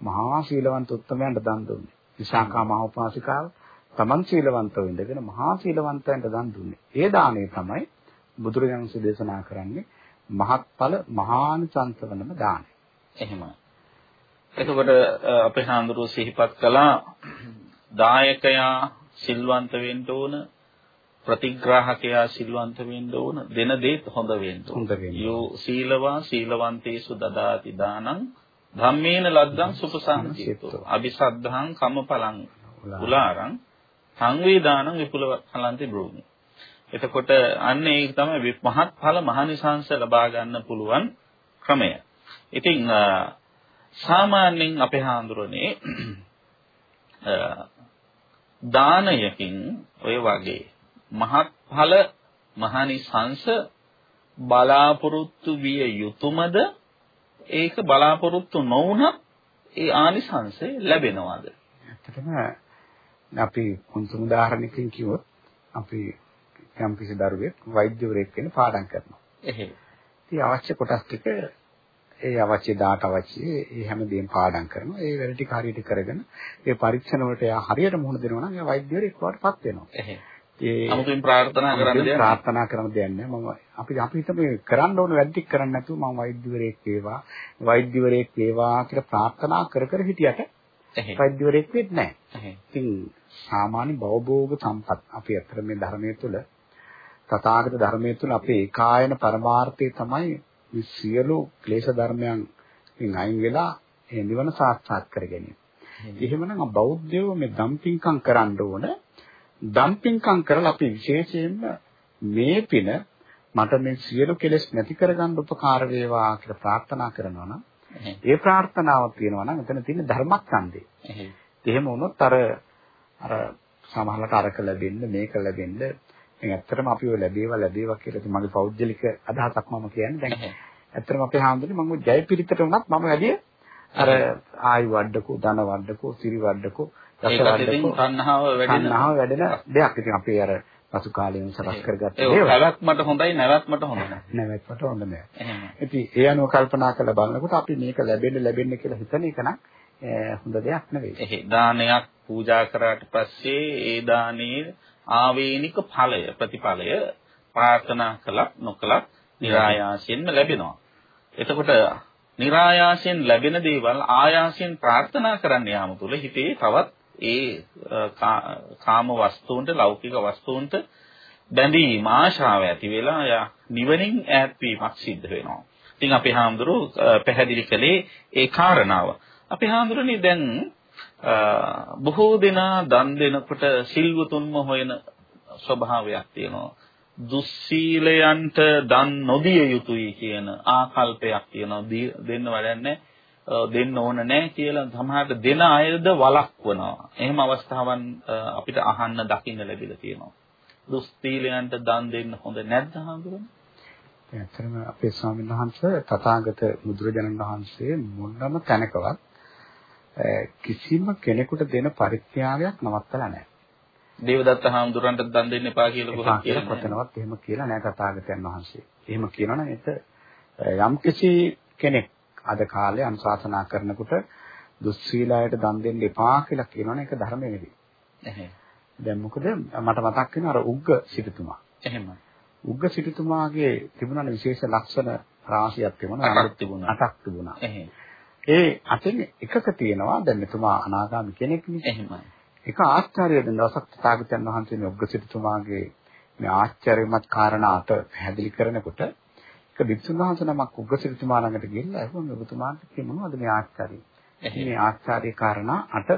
මහා සීලවන්ත උත්තමයන්ට දන් දුන්නේ. විශාඛා මහ උපාසිකාව තමන් සීලවන්තව ඉඳගෙන මහා සීලවන්තයන්ට දන් දුන්නේ. ඒ දාණය තමයි බුදුරජාණන් වහන්සේ දේශනා කරන්නේ මහත්ඵල මහානිසංස වනම දානය. එහෙමයි. එතකොට අපේ හාමුදුරුවෝ සිහිපත් කළා දායකයා සිල්වන්ත වෙන්න ඕන ප්‍රතිග්‍රාහකයා සිල්වන්ත වෙන්න ඕන දෙන දේත් හොඳ වෙන්න වෙන්න. යෝ සීලවා සීලවන්තේසු දදාති දානං ධම්මේන ලද්දං සුපසාන්තිතෝ අபிසද්ධං කමපලං උලාරං සංවේදානං විපුල කලන්ති බ්‍රෝමි එතකොට අන්න ඒක තමයි මහත් ඵල මහනිසංස ලබා ගන්න පුළුවන් ක්‍රමය. ඉතින් සාමාන්‍යයෙන් අපේ හාඳුරනේ දානයකින් ඔය වගේ මහත් ඵල මහනිසංස බලාපොරොත්තු විය යුතුයමද ඒක බලාපොරොත්තු නොවුනත් ඒ ආනිසංසය ලැබෙනවද? ඇත්තටම අපි කුංචු උදාහරණයකින් කිව්වොත් අපි යම් කිසි දරුවෙක් වෛද්‍යවරයෙක් වෙන්න පාඩම් කරනවා. එහෙම. ඉතින් අවශ්‍ය කොටස් ටික ඒ අවශ්‍ය දාට අවශ්‍ය ඒ හැමදේම පාඩම් කරනවා. ඒ වැඩ ටික හරියට කරගෙන ඒ පරීක්ෂණ වලට එයා හරියට මුහුණ දෙනවා නම් ඒ වෛද්‍යවරයෙක් වඩපත් වෙනවා. එහෙම. ඒ 아무තුන් ප්‍රාර්ථනා කරන්න දෙයක් ප්‍රාර්ථනා කරන දෙයක් නෑ. මම අපි අපි හිතමු කරන්න ඕන වැඩ ටික කරන්නේ නැතුව මම වෛද්‍යවරයෙක් වේවා, වෛද්‍යවරයෙක් වේවා කියලා ප්‍රාර්ථනා කර කර හිටියට. වෛද්‍යවරයෙක් වෙන්නේ නැහැ. ඉතින් සාමාන්‍ය භවභෝග සම්පත් අපි අතර මේ ධර්මයේ තුල තථාගත ධර්මයේ තුල අපේ ඒකායන පරමාර්ථය තමයි මේ සියලු ක්ලේශ ධර්මයන් අයින් වෙලා ඒ නිවන සාක්ෂාත් කර ගැනීම. එහෙමනම් බෞද්ධයෝ මේ දම්පින්කම් කරන්න ඕන. දම්පින්කම් කරලා අපි විශේෂයෙන්ම මේ පින මට මේ සියලු කෙලෙස් නැති කරගන්න උපකාර වේවා කියලා ප්‍රාර්ථනා කරනවා නම්. ඒ ප්‍රාර්ථනාව තියෙනවා නම් එතන තියෙන ධර්මස්කන්ධය. එහෙම. වුණොත් අර අර සමහරකට අරක ලැබෙන්න මේක ලැබෙන්න දැන් ඇත්තටම අපි ඔය ලැබේවා ලැබේවා කියලා ඉතින් මගේ පෞද්ගලික අදහසක් මම කියන්නේ දැන්. ඇත්තටම අපේ හාමුදුරනේ මම ජය පිරිතට වුණත් මම වැඩි අර ආයු වඩඩකෝ ධන වඩඩකෝ සිරි වඩඩකෝ දස වඩඩකෝ තණ්හාව වැඩෙන තණ්හාව වැඩෙන දෙයක් ඉතින් අපි අර පසු කාලයෙන් සකස් කරගත්ත දේවල්. නැවත් මට හොඳයි නැවත් මට හොඳ නැහැ. නැවත් මට හොඳ නැහැ. එහෙමයි. ඉතින් ඒ අනුව කල්පනා කරලා බලනකොට අපි මේක ලැබෙන්න ලැබෙන්න කියලා හිතන එක නම් හොඳ දෙයක් නෙවෙයි. එහේ දානයක් පූජා කරාට පස්සේ ඒ දානයේ ආවේනික ඵලය ප්‍රතිඵලය ප්‍රාර්ථනා කළත් නොකළත් નિરાයාසයෙන්ම ලැබෙනවා. එතකොට નિરાයාසයෙන් ලැබෙන දේවල් ආයාසයෙන් ප්‍රාර්ථනා කරන්න යාම තුළ හිතේ තවත් ඒ අ, කා- කාම වස්තුන්ට ලෞකික වස්තුන්ට බැඳීම ආශාව ඇති වෙලා යා නිවනින් ඈත් වීමක් සිද්ධ වෙනවා. ඉතින් අපේ හාමුදුරුවෝ අ, පැහැදිලි කළේ ඒ කාරණාව. අපේ හාමුදුරනේ දැන් අ, බොහෝ දෙනා දන් දෙනකොට සිල්වතුන්ම හොයන ස්වභාවයක් තියෙනවා. දුස්සීලයන්ට දන් නොදිය යුතුයි කියන ආකල්පයක් තියෙනවා. දී- දෙන්න වැඩන්නේ දෙන්න ඕන නැහැ කියලා සමහරට දෙන අයද වළක්වනවා. එහෙම අවස්ථාවන් අපිට අහන්න දකින්න ලැබිලා තියෙනවා. දුස්සීලයන්ට දන් දෙන්න හොඳ නැද්ද හාමුදුරනේ? ඇත්තටම අපේ ස්වාමීන් වහන්සේ තථාගත බුදුරජාණන් වහන්සේ මොනම තැනකවත් කිසිම කෙනෙකුට දෙන පරිත්‍යාගයක් නවත්තලා නැහැ. දේවදත්ත හාමුදුරන්ට දන් දෙන්න එපා කියලා කොහොමද කියලා? කොතනවත් එහෙම කියලා නැහැ තථාගතයන් වහන්සේ. එහෙම කියනවනම් ඒක යම් කිසි කෙනෙක් අද කාලේ අනුශාසනා කරනකොට දුස්සීලයට දන් දෙන්න එපා කියලා කියනවනේ ඒක ධර්ම නෙවෙයි. එහෙම. දැන් මොකද මට මතක් වෙන අර උග්ග සිටුතුමා. එහෙම. උග්ග සිටුතුමාගේ තිබුණා විශේෂ ලක්ෂණ රාශියක් තිබුණා. අටක් තිබුණා. අටක් තිබුණා. එහෙම. ඒ අතෙන් එකක තියෙනවා දැන් මෙතුමා අනාගාමී කෙනෙක්නේ. එහෙමයි. එක ආචාර්ය දෙන දවසක් තථාගතයන් වහන්සේ මේ උග්ග සිටුතුමාගේ මේ ආශ්චර්යමත් කාරණා අත පැහැදිලි කරනකොට එක වික්ෂුන් වහන්සේ නමක් උග්ග සිටුතුමා ළඟට ගිහිල්ලා අහුවා මේ ඔබතුමාට කිය මොනවද මේ ආචාර්ය? මේ ආචාර්ය කාරණා අට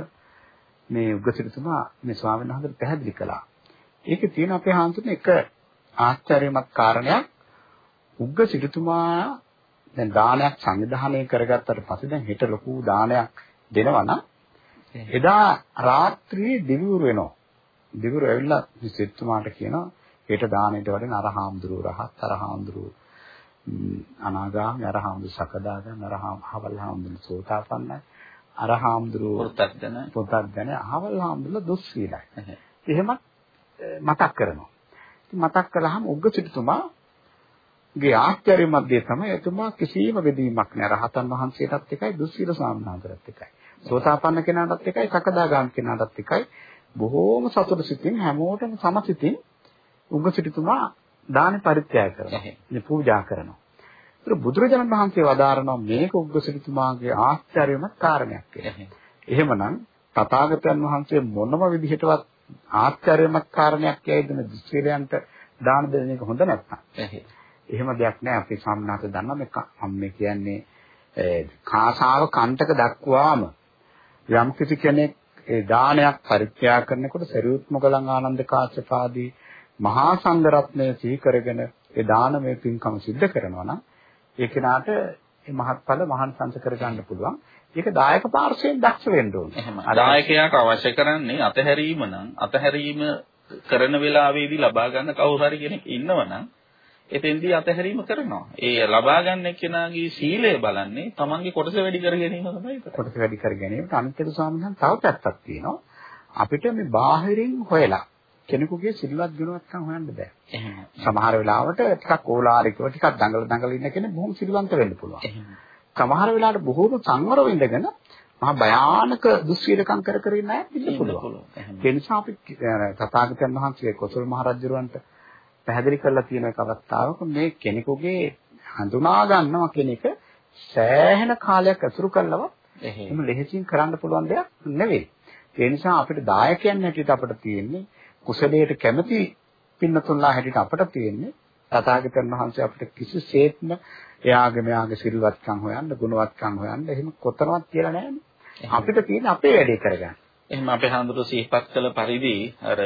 මේ උග්ග සිටුතුමා මේ ස්වාමීන් වහන්සේට පැහැදිලි කළා. ඒකේ තියෙන අපේ හාමුදුරනේ එක ආශ්චර්යමත් කාරණයක් උග්ග සිටුතුමා දැන් දානයක් සංවිධානය කරගත්තට පස්සේ දැන් හෙට ලොකු දානයක් දෙනවා නම් එදා රාත්‍රියේ දිවිවරු වෙනවා. දිවිවරු ඇවිල්ලා සිටුතුමාට කියනවා හෙට දානෙට වඩා අර හාමුදුරුව රහත් ම්, අනාගාමී අර හාමුදුරුව සකදාගාමී අර හාමුදුරුව හාමුදුරුව සෝතාපන්නයි අර හාමුදුරුව පුරුතක්දන. පොතක් ගැන අහවල් හාමුදුරුව දුස් වීලයි. එහෙම. මතක් කරනවා. මතක් කළාම උග්ග සිටුතුමා ගේ ආශ්චර්යමත් දේ තමයි එතුමා කිසිම බෙදීමක් නෑ රහතන් වහන්සේටත් එකයි දුස්සීල සාමණේරත් එකයි. සෝතාපන්න කෙනාටත් එකයි සකදාගාමී කෙනාටත් එකයි. බොහෝම සතුට සිතින් හැමෝටම සමසිතින් උග්ග සිටුතුමා දාන පරිත්‍යාග කරනවා. මේ පූජා කරනවා. ඒක බුදුරජාණන් වහන්සේ වදාරනවා මේක උග්ගසිරිතුමාගේ ආශ්චර්යමත් කාරණයක් කියලා. එහෙමනම් තථාගතයන් වහන්සේ මොනම විදිහටවත් ආශ්චර්යමත් කාරණයක් කියයිද මේ දුස්සීලයන්ට දාන දෙන එක හොඳ නැත්නම්. එහෙම දෙයක් නෑ අපේ සම්මාත දන්නා මේ අම්මේ කියන්නේ කාසාව කණ්ඩක දක්වාම යම් කිසි කෙනෙක් ඒ දානයක් පරිත්‍යාග කරනකොට සරියුත් මොගලන් ආනන්ද කාශ්‍යප ආදී මහා සංඝ රත්නය සිහි කරගෙන ඒ දානමය පින්කම සිද්ධ කරනවා නම් ඒ කෙනාට මේ මහත්ඵල මහාන් සංස කර ගන්න පුළුවන්. ඒක දායක පාර්ශ්වයෙන් දක්ෂ වෙන්න ඕනේ. දායකයාට අවශ්‍ය කරන්නේ අතහැරීම නම් අතහැරීම කරන වෙලාවේදී ලබා ගන්න කවුරු හරි කෙනෙක් ඉන්නවනම් එතෙන්දී අතහැරීම කරනවා. ඒ ලබා ගන්න එක්කෙනාගේ සීලය බලන්නේ තමන්ගේ කොටස වැඩි කර ගැනීම තමයි. කොටස වැඩි කර ගැනීමට අනිත් එක ස්වාමීන් වහන්සේ තව පැත්තක් තියෙනවා. අපිට මේ බාහිරින් හොයලා කෙනෙකුගේ සිල්වත් ගුණවත්කම් හොයන්න බෑ. සමහර වෙලාවට ටිකක් ඕලාරිකව ටිකක් දඟල දඟල ඉන්න කෙනෙක් බොහොම සිල්වන්ත වෙන්න පුළුවන්. සමහර වෙලාවට බොහොම සංවරව ඉඳගෙන මහා භයානක දුස්සීලකම් කර කර ඉන්න අය ඉන්න පුළුවන්. ඒ නිසා අපි තථාගතයන් වහන්සේ කොසල් මහ රජුරවන්ට පැහැදිලි කරලා තියෙන එක අවස්ථාවක මේ කෙනෙකුගේ හඳුනා ගන්නවා කියන එක සෑහෙන කාලයක් ඇසුරු කළව එහෙම ලෙහෙසින් කරන්න පුළුවන් දෙයක් නෙවෙයි. ඒ නිසා අපිට දායකයන් හැටියට අපිට තියෙන්නේ කුසලයට කැමති පින්නතුන්ලා හැටියට අපිට තියෙන්නේ තථාගතයන් වහන්සේ අපිට කිසිසේත්ම එයාගේ මෙයාගේ සිල්වත්කම් හොයන්න, ගුණවත්කම් හොයන්න එහෙම කොතනවත් කියලා නැහැ. අපිට තියෙන අපේ වැඩේ කරගන්න. එහෙනම් අපේ හඳුරු සිහිපත් කළ පරිදි අර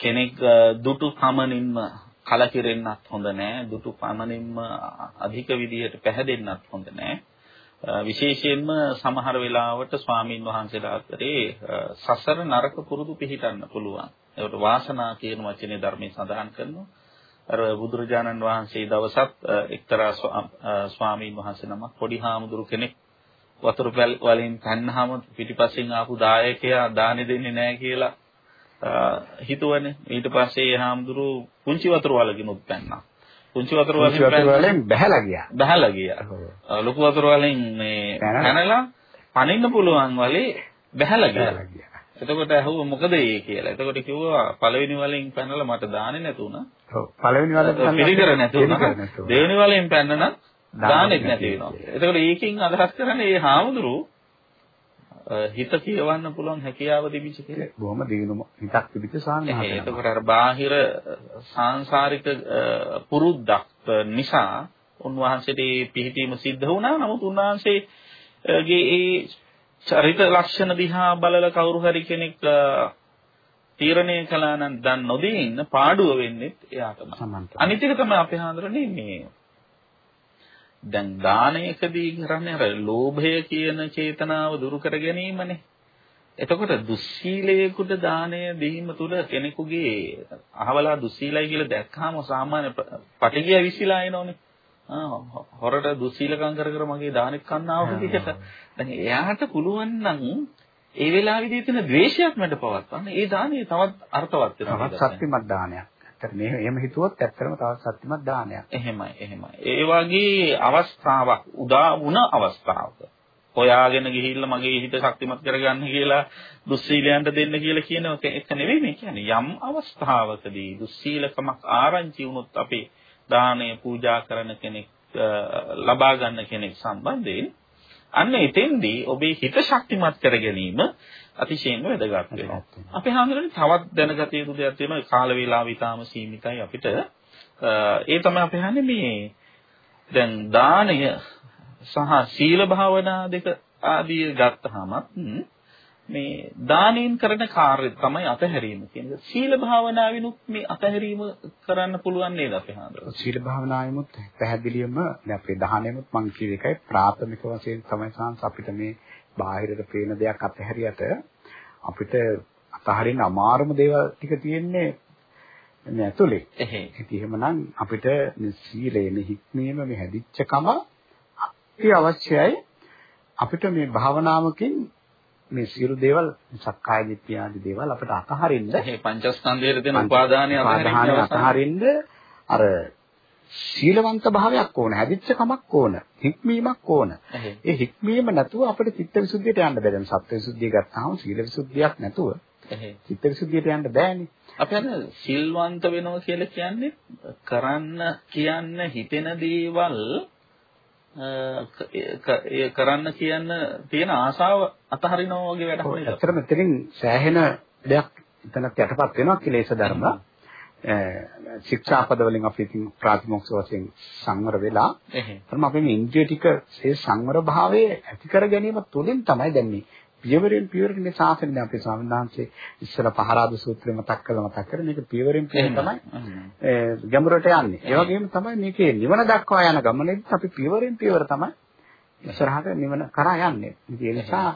කෙනෙක් දුටු පමණින්ම කලකිරෙන්නත් හොඳ නෑ දුටු පමණින්ම අධික විදියට පැහැදෙන්නත් හොඳ නෑ විශේෂයෙන්ම සමහර වෙලාවට ස්වාමින් වහන්සේලා අතරේ සසර නරක පුරුදු පිහිටන්න පුළුවන් ඒකට වාසනා කියන වචනේ ධර්මයේ සඳහන් කරනවා. අර බුදුරජාණන් වහන්සේ දවසක් එක්තරා ස්වාමීන් වහන්සේ නමක් පොඩි හාමුදුරු කෙනෙක් වතුර වලින් පැන්නාම පිටිපස්සෙන් ආපු දායකයා දානෙ දෙන්නේ නැහැ කියලා හිතුවනේ. ඊට පස්සේ ඒ හාමුදුරු පුංචි වතුර වලකිනුත් පැන්නා. පුංචි වතුර වලින් බහැලා ගියා. බහැලා ගියා. ලොකු වතුර වලින් මේ පැනලා පනින්න පුළුවන් වලේ බහැලා ගියා එතකොට ඇහුවා මොකද ඒ කියලා. එතකොට කිව්වා පළවෙනි වලින් පැනලා මට දාන්නේ නැතුණා. ඔව් පළවෙනි වලින් පිළිකර නැතුණා. දෙවෙනි වලින් පැන්න නම් දාන්නෙත් නැති වෙනවා. එතකොට ඒකෙන් අදහස් කරන්නේ මේ හාමුදුරුවෝ හිත කියවන්න පුළුවන් හැකියාව තිබිච්ච කෙනෙක්. බොහොම දිනුම හිතක් තිබිච්ච සාමහාන. එතකොට අර බාහිර සාංශාරික පුරුද්දක් නිසා උන්වහන්සේට පිහිටීම සිද්ධ වුණා. නමුත් උන්වහන්සේගේ ඒ චරිත ලක්ෂණ දිහා බලලා කවුරු හරි කෙනෙක් තීරණය කළා නම් දන් නොදී ඉන්න පාඩුව වෙන්නේ එයා තමයි. අනිත් එක තමයි අපේ හාමුදුරනේ මේ දැන් දානයකදී කරන්නේ අර ලෝභය කියන චේතනාව දුරු කර ගැනීමනේ. එතකොට දුස්සීලයකට දානය දීම තුළ කෙනෙකුගේ අහවලා දුස්සීලයි කියලා දැක්කම සාමාන්‍ය පටිගිය විසිලා එනෝනේ. හොරට දුස්සීලකම් කර කර මගේ දානෙක් කන්න ආව විදිහට. දැන් එයාට පුළුවන් නම් ඒ වෙලාවේදී තියෙන ද්වේෂයක් මට පවත්වන්න. ඒ දානය තවත් අර්ථවත් වෙනවා. තවත් ශක්තිමත් දානයක්. ඇත්තට මේ එහෙම හිතුවොත් ඇත්තටම තවත් ශක්තිමත් දානයක්. එහෙමයි එහෙමයි. ඒ වගේ අවස්ථාවක් උදා වුණ අවස්ථාවක හොයාගෙන ගිහිල්ලා මගේ හිත ශක්තිමත් කරගන්න කියලා දුස්සීලයන්ට දෙන්න කියලා කියන එක නෙවෙයි මේ කියන්නේ. යම් අවස්ථාවකදී දුස්සීලකමක් ආරංචි වුණොත් අපේ දානය පූජා කරන කෙනෙක් ලබා ගන්න කෙනෙක් සම්බන්ධයෙන් අන්න එතෙන්දී ඔබේ හිත ශක්තිමත් කර ගැනීම අතිශයින්ම වැදගත් වෙනවා. අපි හඳුනන්නේ තවත් දැනගත යුතු දෙයක් තියෙනවා කාල වේලාව ඉතාම සීමිතයි අපිට. ඒ තමයි අපි හන්නේ මේ දැන් දානය සහ සීල භාවනා දෙක ආදී ගත්තහම මේ දානෙන් කරන කාර්යය තමයි අතහැරීම කියන්නේ. සීල භාවනාවිනුත් මේ අතහැරීම කරන්න පුළුවන් නේද අපේ හාමුදුරුවෝ? සීල භාවනාවෙමුත් පැහැදිලිවම දැන් අපේ දහනෙමුත් මම කියව එකයි ප්‍රාථමික වශයෙන් තමයි සාංශ අපිට මේ බාහිරට පේන දෙයක් අතහැරියට අපිට අතහරින්න අමාරුම දේවල් ටික තියෙන්නේ මේ. එහෙයි. ඉතින් එහෙමනම් අපිට මේ සීලය මේ හික්මීම මේ හැදිච්චකම අති අවශ්‍යයි. අපිට මේ භාවනාවකින් මේ සියලු දේවල් සක්කාය දිට්ඨිය ආදී දේවල් අපිට අතහරින්න. මේ පංචස්කන්ධයේ තියෙන උපාදානය අතහරින්න අර සීලවන්ත භාවයක් ඕන හැදිච්ච කමක් ඕන හික්මීමක් ඕන. ඒ හික්මීම නැතුව අපිට චිත්ත විසුද්ධියට යන්න බෑ දැන් සත්‍ය විසුද්ධිය ගත්තාම සීල විසුද්ධියක් නැතුව චිත්ත විසුද්ධියට යන්න බෑනේ. අපි අර සිල්වන්ත වෙනවා කියලා කියන්නේ කරන්න කියන්න හිතෙන දේවල් ඒ කරන්න කියන තියෙන ආසාව අතහරිනවා වගේ වැඩක් නේද? ඇත්තටම මෙතනින් සෑහෙන දෙයක් එතනත් යටපත් වෙනවා කිලේශ ධර්ම. ශික්ෂාපද වලින් අපි ඉතින් ප්‍රාතිමෝක්ෂ වශයෙන් සංවර වෙලා එහෙනම් අපි මේ ඉන්ද්‍රිය ටික ඒ සංවර භාවයේ ඇති කර ගැනීම තුළින් තමයි දැන් මේ පියවරෙන් පියවරට මේ ශාසනය අපේ ස්වාමීන් වහන්සේ ඉස්සර පහරාද සූත්‍රය මතක් කරලා මතක් කරේ මේක පියවරෙන් පියවර තමයි ගැඹුරට යන්නේ. ඒ වගේම තමයි මේකේ නිවන දක්වා යන ගමනේදී අපි පියවරෙන් පියවර තමයි ඉස්සරහට නිවන කරා යන්නේ. ඒ නිසා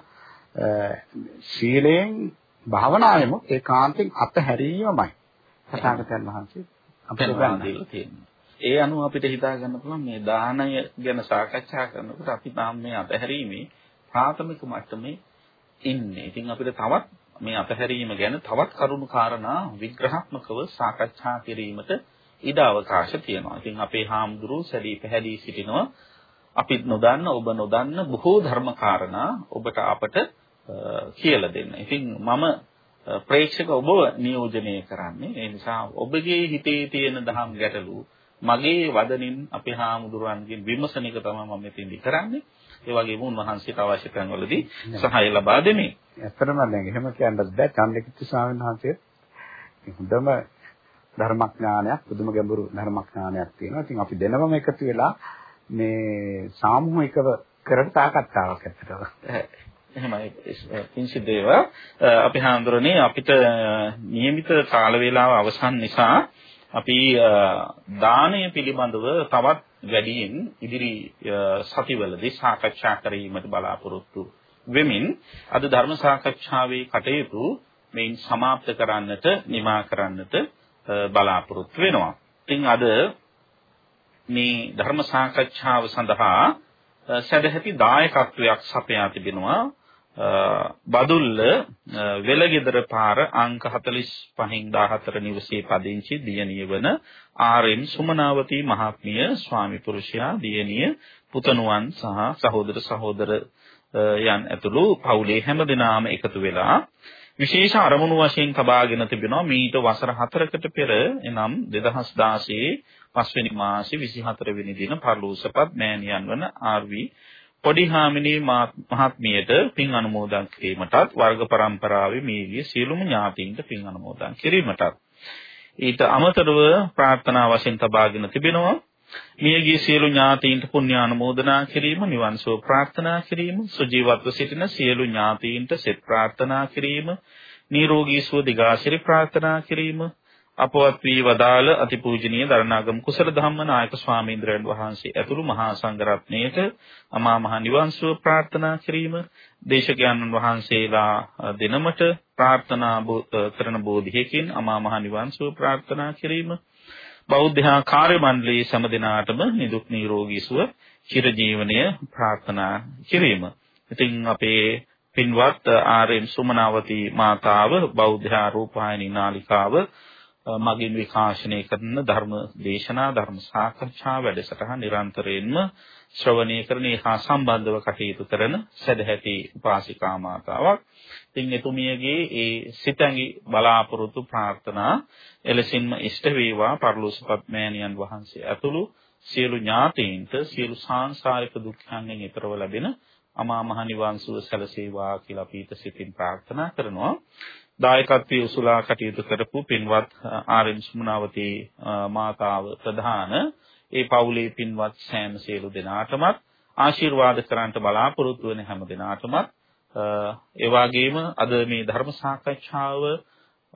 සීලයෙන් භාවනාවෙම ඒකාන්තයෙන් අතහැරීමමයි. තථාගතයන් වහන්සේ අපිට ගන්න තියෙන්නේ. ඒ අනුව අපිට හිතා ගන්න පුළුවන් මේ දානය ගැන සාකච්ඡා කරනකොට අපි තාම මේ අතහැරීමේ ප්‍රාථමික මට්ටමේ ඉන්නේ. ඉතින් අපිට තවත් මේ අතහැරීම ගැන තවත් කරුණු කාරණා විග්‍රහාත්මකව සාකච්ඡා කිරීමට ඉඩ අවකාශ තියෙනවා. ඉතින් අපේ හාමුදුරුවෝ සැදී පැහැදී සිටිනවා අපි නොදන්න ඔබ නොදන්න බොහෝ ධර්ම කාරණා ඔබට අපට කියලා දෙන්න. ඉතින් මම ප්‍රේක්ෂක ඔබව නියෝජනය කරන්නේ. ඒ නිසා ඔබගේ හිතේ තියෙන දහම් ගැටලු මගේ වදනින් අපේ හාමුදුරුවන්ගෙන් විමසන එක තමයි මම මෙතෙන්දි කරන්නේ. ඒ වගේම උන්වහන්සේට අවශ්‍ය තැන්වලදී සහාය ලබා දෙමි. ඇත්තටම දැන් එහෙම කියන්නත් බෑ. චන්දකිත්ති ස්වාමීන් වහන්සේ හොඳම ධර්මඥානයක්, පුදුම ගැඹුරු ධර්මඥානයක් තියෙනවා. ඉතින් අපි දෙනවම එකතු වෙලා මේ සාමූහිකව කරන සාකච්ඡාවක් ඇත්තටම. එහෙමයි පින්සිදේව අපි හාමුදුරනේ අපිට નિયમિત කාල වේලාව අවසන් නිසා අපි දානය පිළිබඳව තවත් වැඩියෙන් ඉදිරි සතිවලදී සාකච්ඡා කිරීමට බලාපොරොත්තු වෙමින් අද ධර්ම සාකච්ඡාවේ කටයුතු මේන් સમાપ્ત කරන්නට නිමා කරන්නට බලාපොරොත්තු වෙනවා. ඉතින් අද මේ ධර්ම සාකච්ඡාව සඳහා සැදැහැති දායකත්වයක් සපයා තිබෙනවා බදුල්ල වෙලගෙදර පාර අංක 45න් 14 නිවසේ පදිංචි දියණිය වන ආර්.එන් සුමනාවතී මහත්මිය ස්වාමි පුරුෂයා දියණිය පුතණුවන් සහ සහෝදර සහෝදර යන් ඇතුළු පවුලේ හැම දෙනාම එකතු වෙලා විශේෂ අරමුණු වශයෙන් තබාගෙන තිබෙනවා. මීට වසර 4කට පෙර එනම් 2016 පස්වෙනි මාසේ 24 වෙනි දින පර්ලූසපත් මෑණියන් වන ආර්.වී පොඩි හාමිනී මහත්මියට පින් අනුමෝදන් කිරීමටත් වර්ග પરම්පරාවේ මේවිය සියලුම ඥාතීන්ට පින් අනුමෝදන් කිරීමටත්. ඊට අමතරව ප්‍රාර්ථනා වශයෙන් තබාගෙන තිබෙනවා මියගිය සියලු ඥාතීන්ට පුණ්‍ය අනුමෝදනා කිරීම නිවන් සුව ප්‍රාර්ථනා කිරීම සුජීවත්ව සිටින සියලු ඥාතීන්ට සෙත් ප්‍රාර්ථනා කිරීම නිරෝගී සුව දිගාසිරි ප්‍රාර්ථනා කිරීම අපවත් වී වදාළ අතිපූජනීය දරණාගම කුසල ධම්මනායක ස්වාමීන් වහන්සේ ඇතුළු මහා සංඝරත්නයට අමා මහ නිවන් සුව ප්‍රාර්ථනා කිරීම දේශකයන්න් වහන්සේලා දිනමට ප්‍රාර්ථනා කරන බෝධියකින් අමා මහ නිවන් සුව ප්‍රාර්ථනා කිරීම බෞද්ධ කාර්ය මණ්ඩලයේ සෑම දිනාටම නිදුක් නිරෝගී සුව චිරජීවනය ප්‍රාර්ථනා කිරීම. ඉතින් අපේ පින්වත් ආර්.එම්. සුමනාවති මාතාව බෞද්ධ රූපాయని නාලිකාව මගින් විකාශනය කරන ධර්ම දේශනා ධර්ම සාකච්ඡා වැඩසටහන් නිරන්තරයෙන්ම ශ්‍රවණය කරන හා සම්බන්ධව කටයුතු කරන සදැහැති උපාසිකා මාතාවක්. ඉතින් එතුමියගේ ඒ සිතැඟි බලාපොරොත්තු ප්‍රාර්ථනා එලෙසින්ම ඉෂ්ට වේවා පරලෝසපත් මෑණියන් වහන්සේ ඇතුළු සියලු ඥාතීන්ට සියලු සාංශාරික දුක්ඛයන්ගෙන් ඈතරව ලැබෙන අමා මහ නිවන් සුව සැලසේවා කියලා අපි ඊට සිතින් ප්‍රාර්ථනා කරනවා. දායකත්වයේ උසුලා කටයුතු කරපු පින්වත් ආර්.එම්. සුමනාවතී මාතාව ප්‍රධාන ඒ පවුලේ පින්වත් සෑම සියලු දෙනාටමත් ආශිර්වාද කරන්නට බලාපොරොත්තු වෙන හැම දෙනාටමත් ඒ වගේම අද මේ ධර්ම සාකච්ඡාව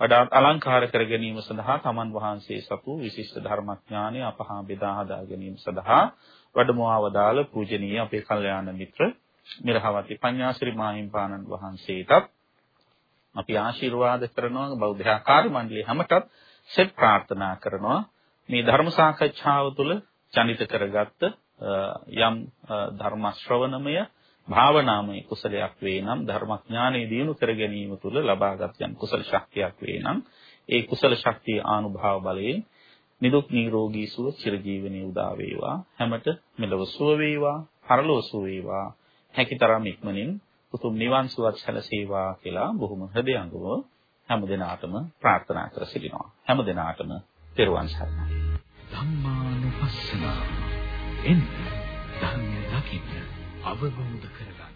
වඩාත් අලංකාර කර ගැනීම සඳහා තමන් වහන්සේ සතු විශිෂ්ට ධර්මඥානය අපහා බෙදා හදා ගැනීම සඳහා වැඩමවවදාල පූජනීය අපේ කල්යාණ මිත්‍ර මිරහවති පඤ්ඤාසිරි මාහිම්පාණන් වහන්සේටත් අපි ආශිර්වාද කරනවා බෞද්ධ ආකාර මණ්ඩලය හැමතත් සෙත් ප්‍රාර්ථනා කරනවා. මේ ධර්ම සාකච්ඡාව තුළ ජනිත කරගත්ත යම් ධර්ම ශ්‍රවණමය භාවනාමය කුසලයක් වේ නම් ධර්මඥානෙ දිනු කර ගැනීම තුළ ලබාගත් යම් කුසල ශක්තියක් වේ නම් ඒ කුසල ශක්තිය ආනුභාව බලයෙන් නිදුක් නිරෝගී සුව චිරජීවනයේ උදා වේවා. හැමත මෙලව සුව වේවා පරලොව සුව වේවා. හැකිතරම් ඉක්මනින් උතුම් නිවන් සුවත් සැලසේවා කියලා බොහොම හෘදයංගව හැම දිනාටම ප්‍රාර්ථනා කර සිටිනවා. හැම දිනාටම තෙරුවන් සරණයි. ධම්මානුපස්සන එන්න ධර්මය දකින්න අවබෝධ කරගන්න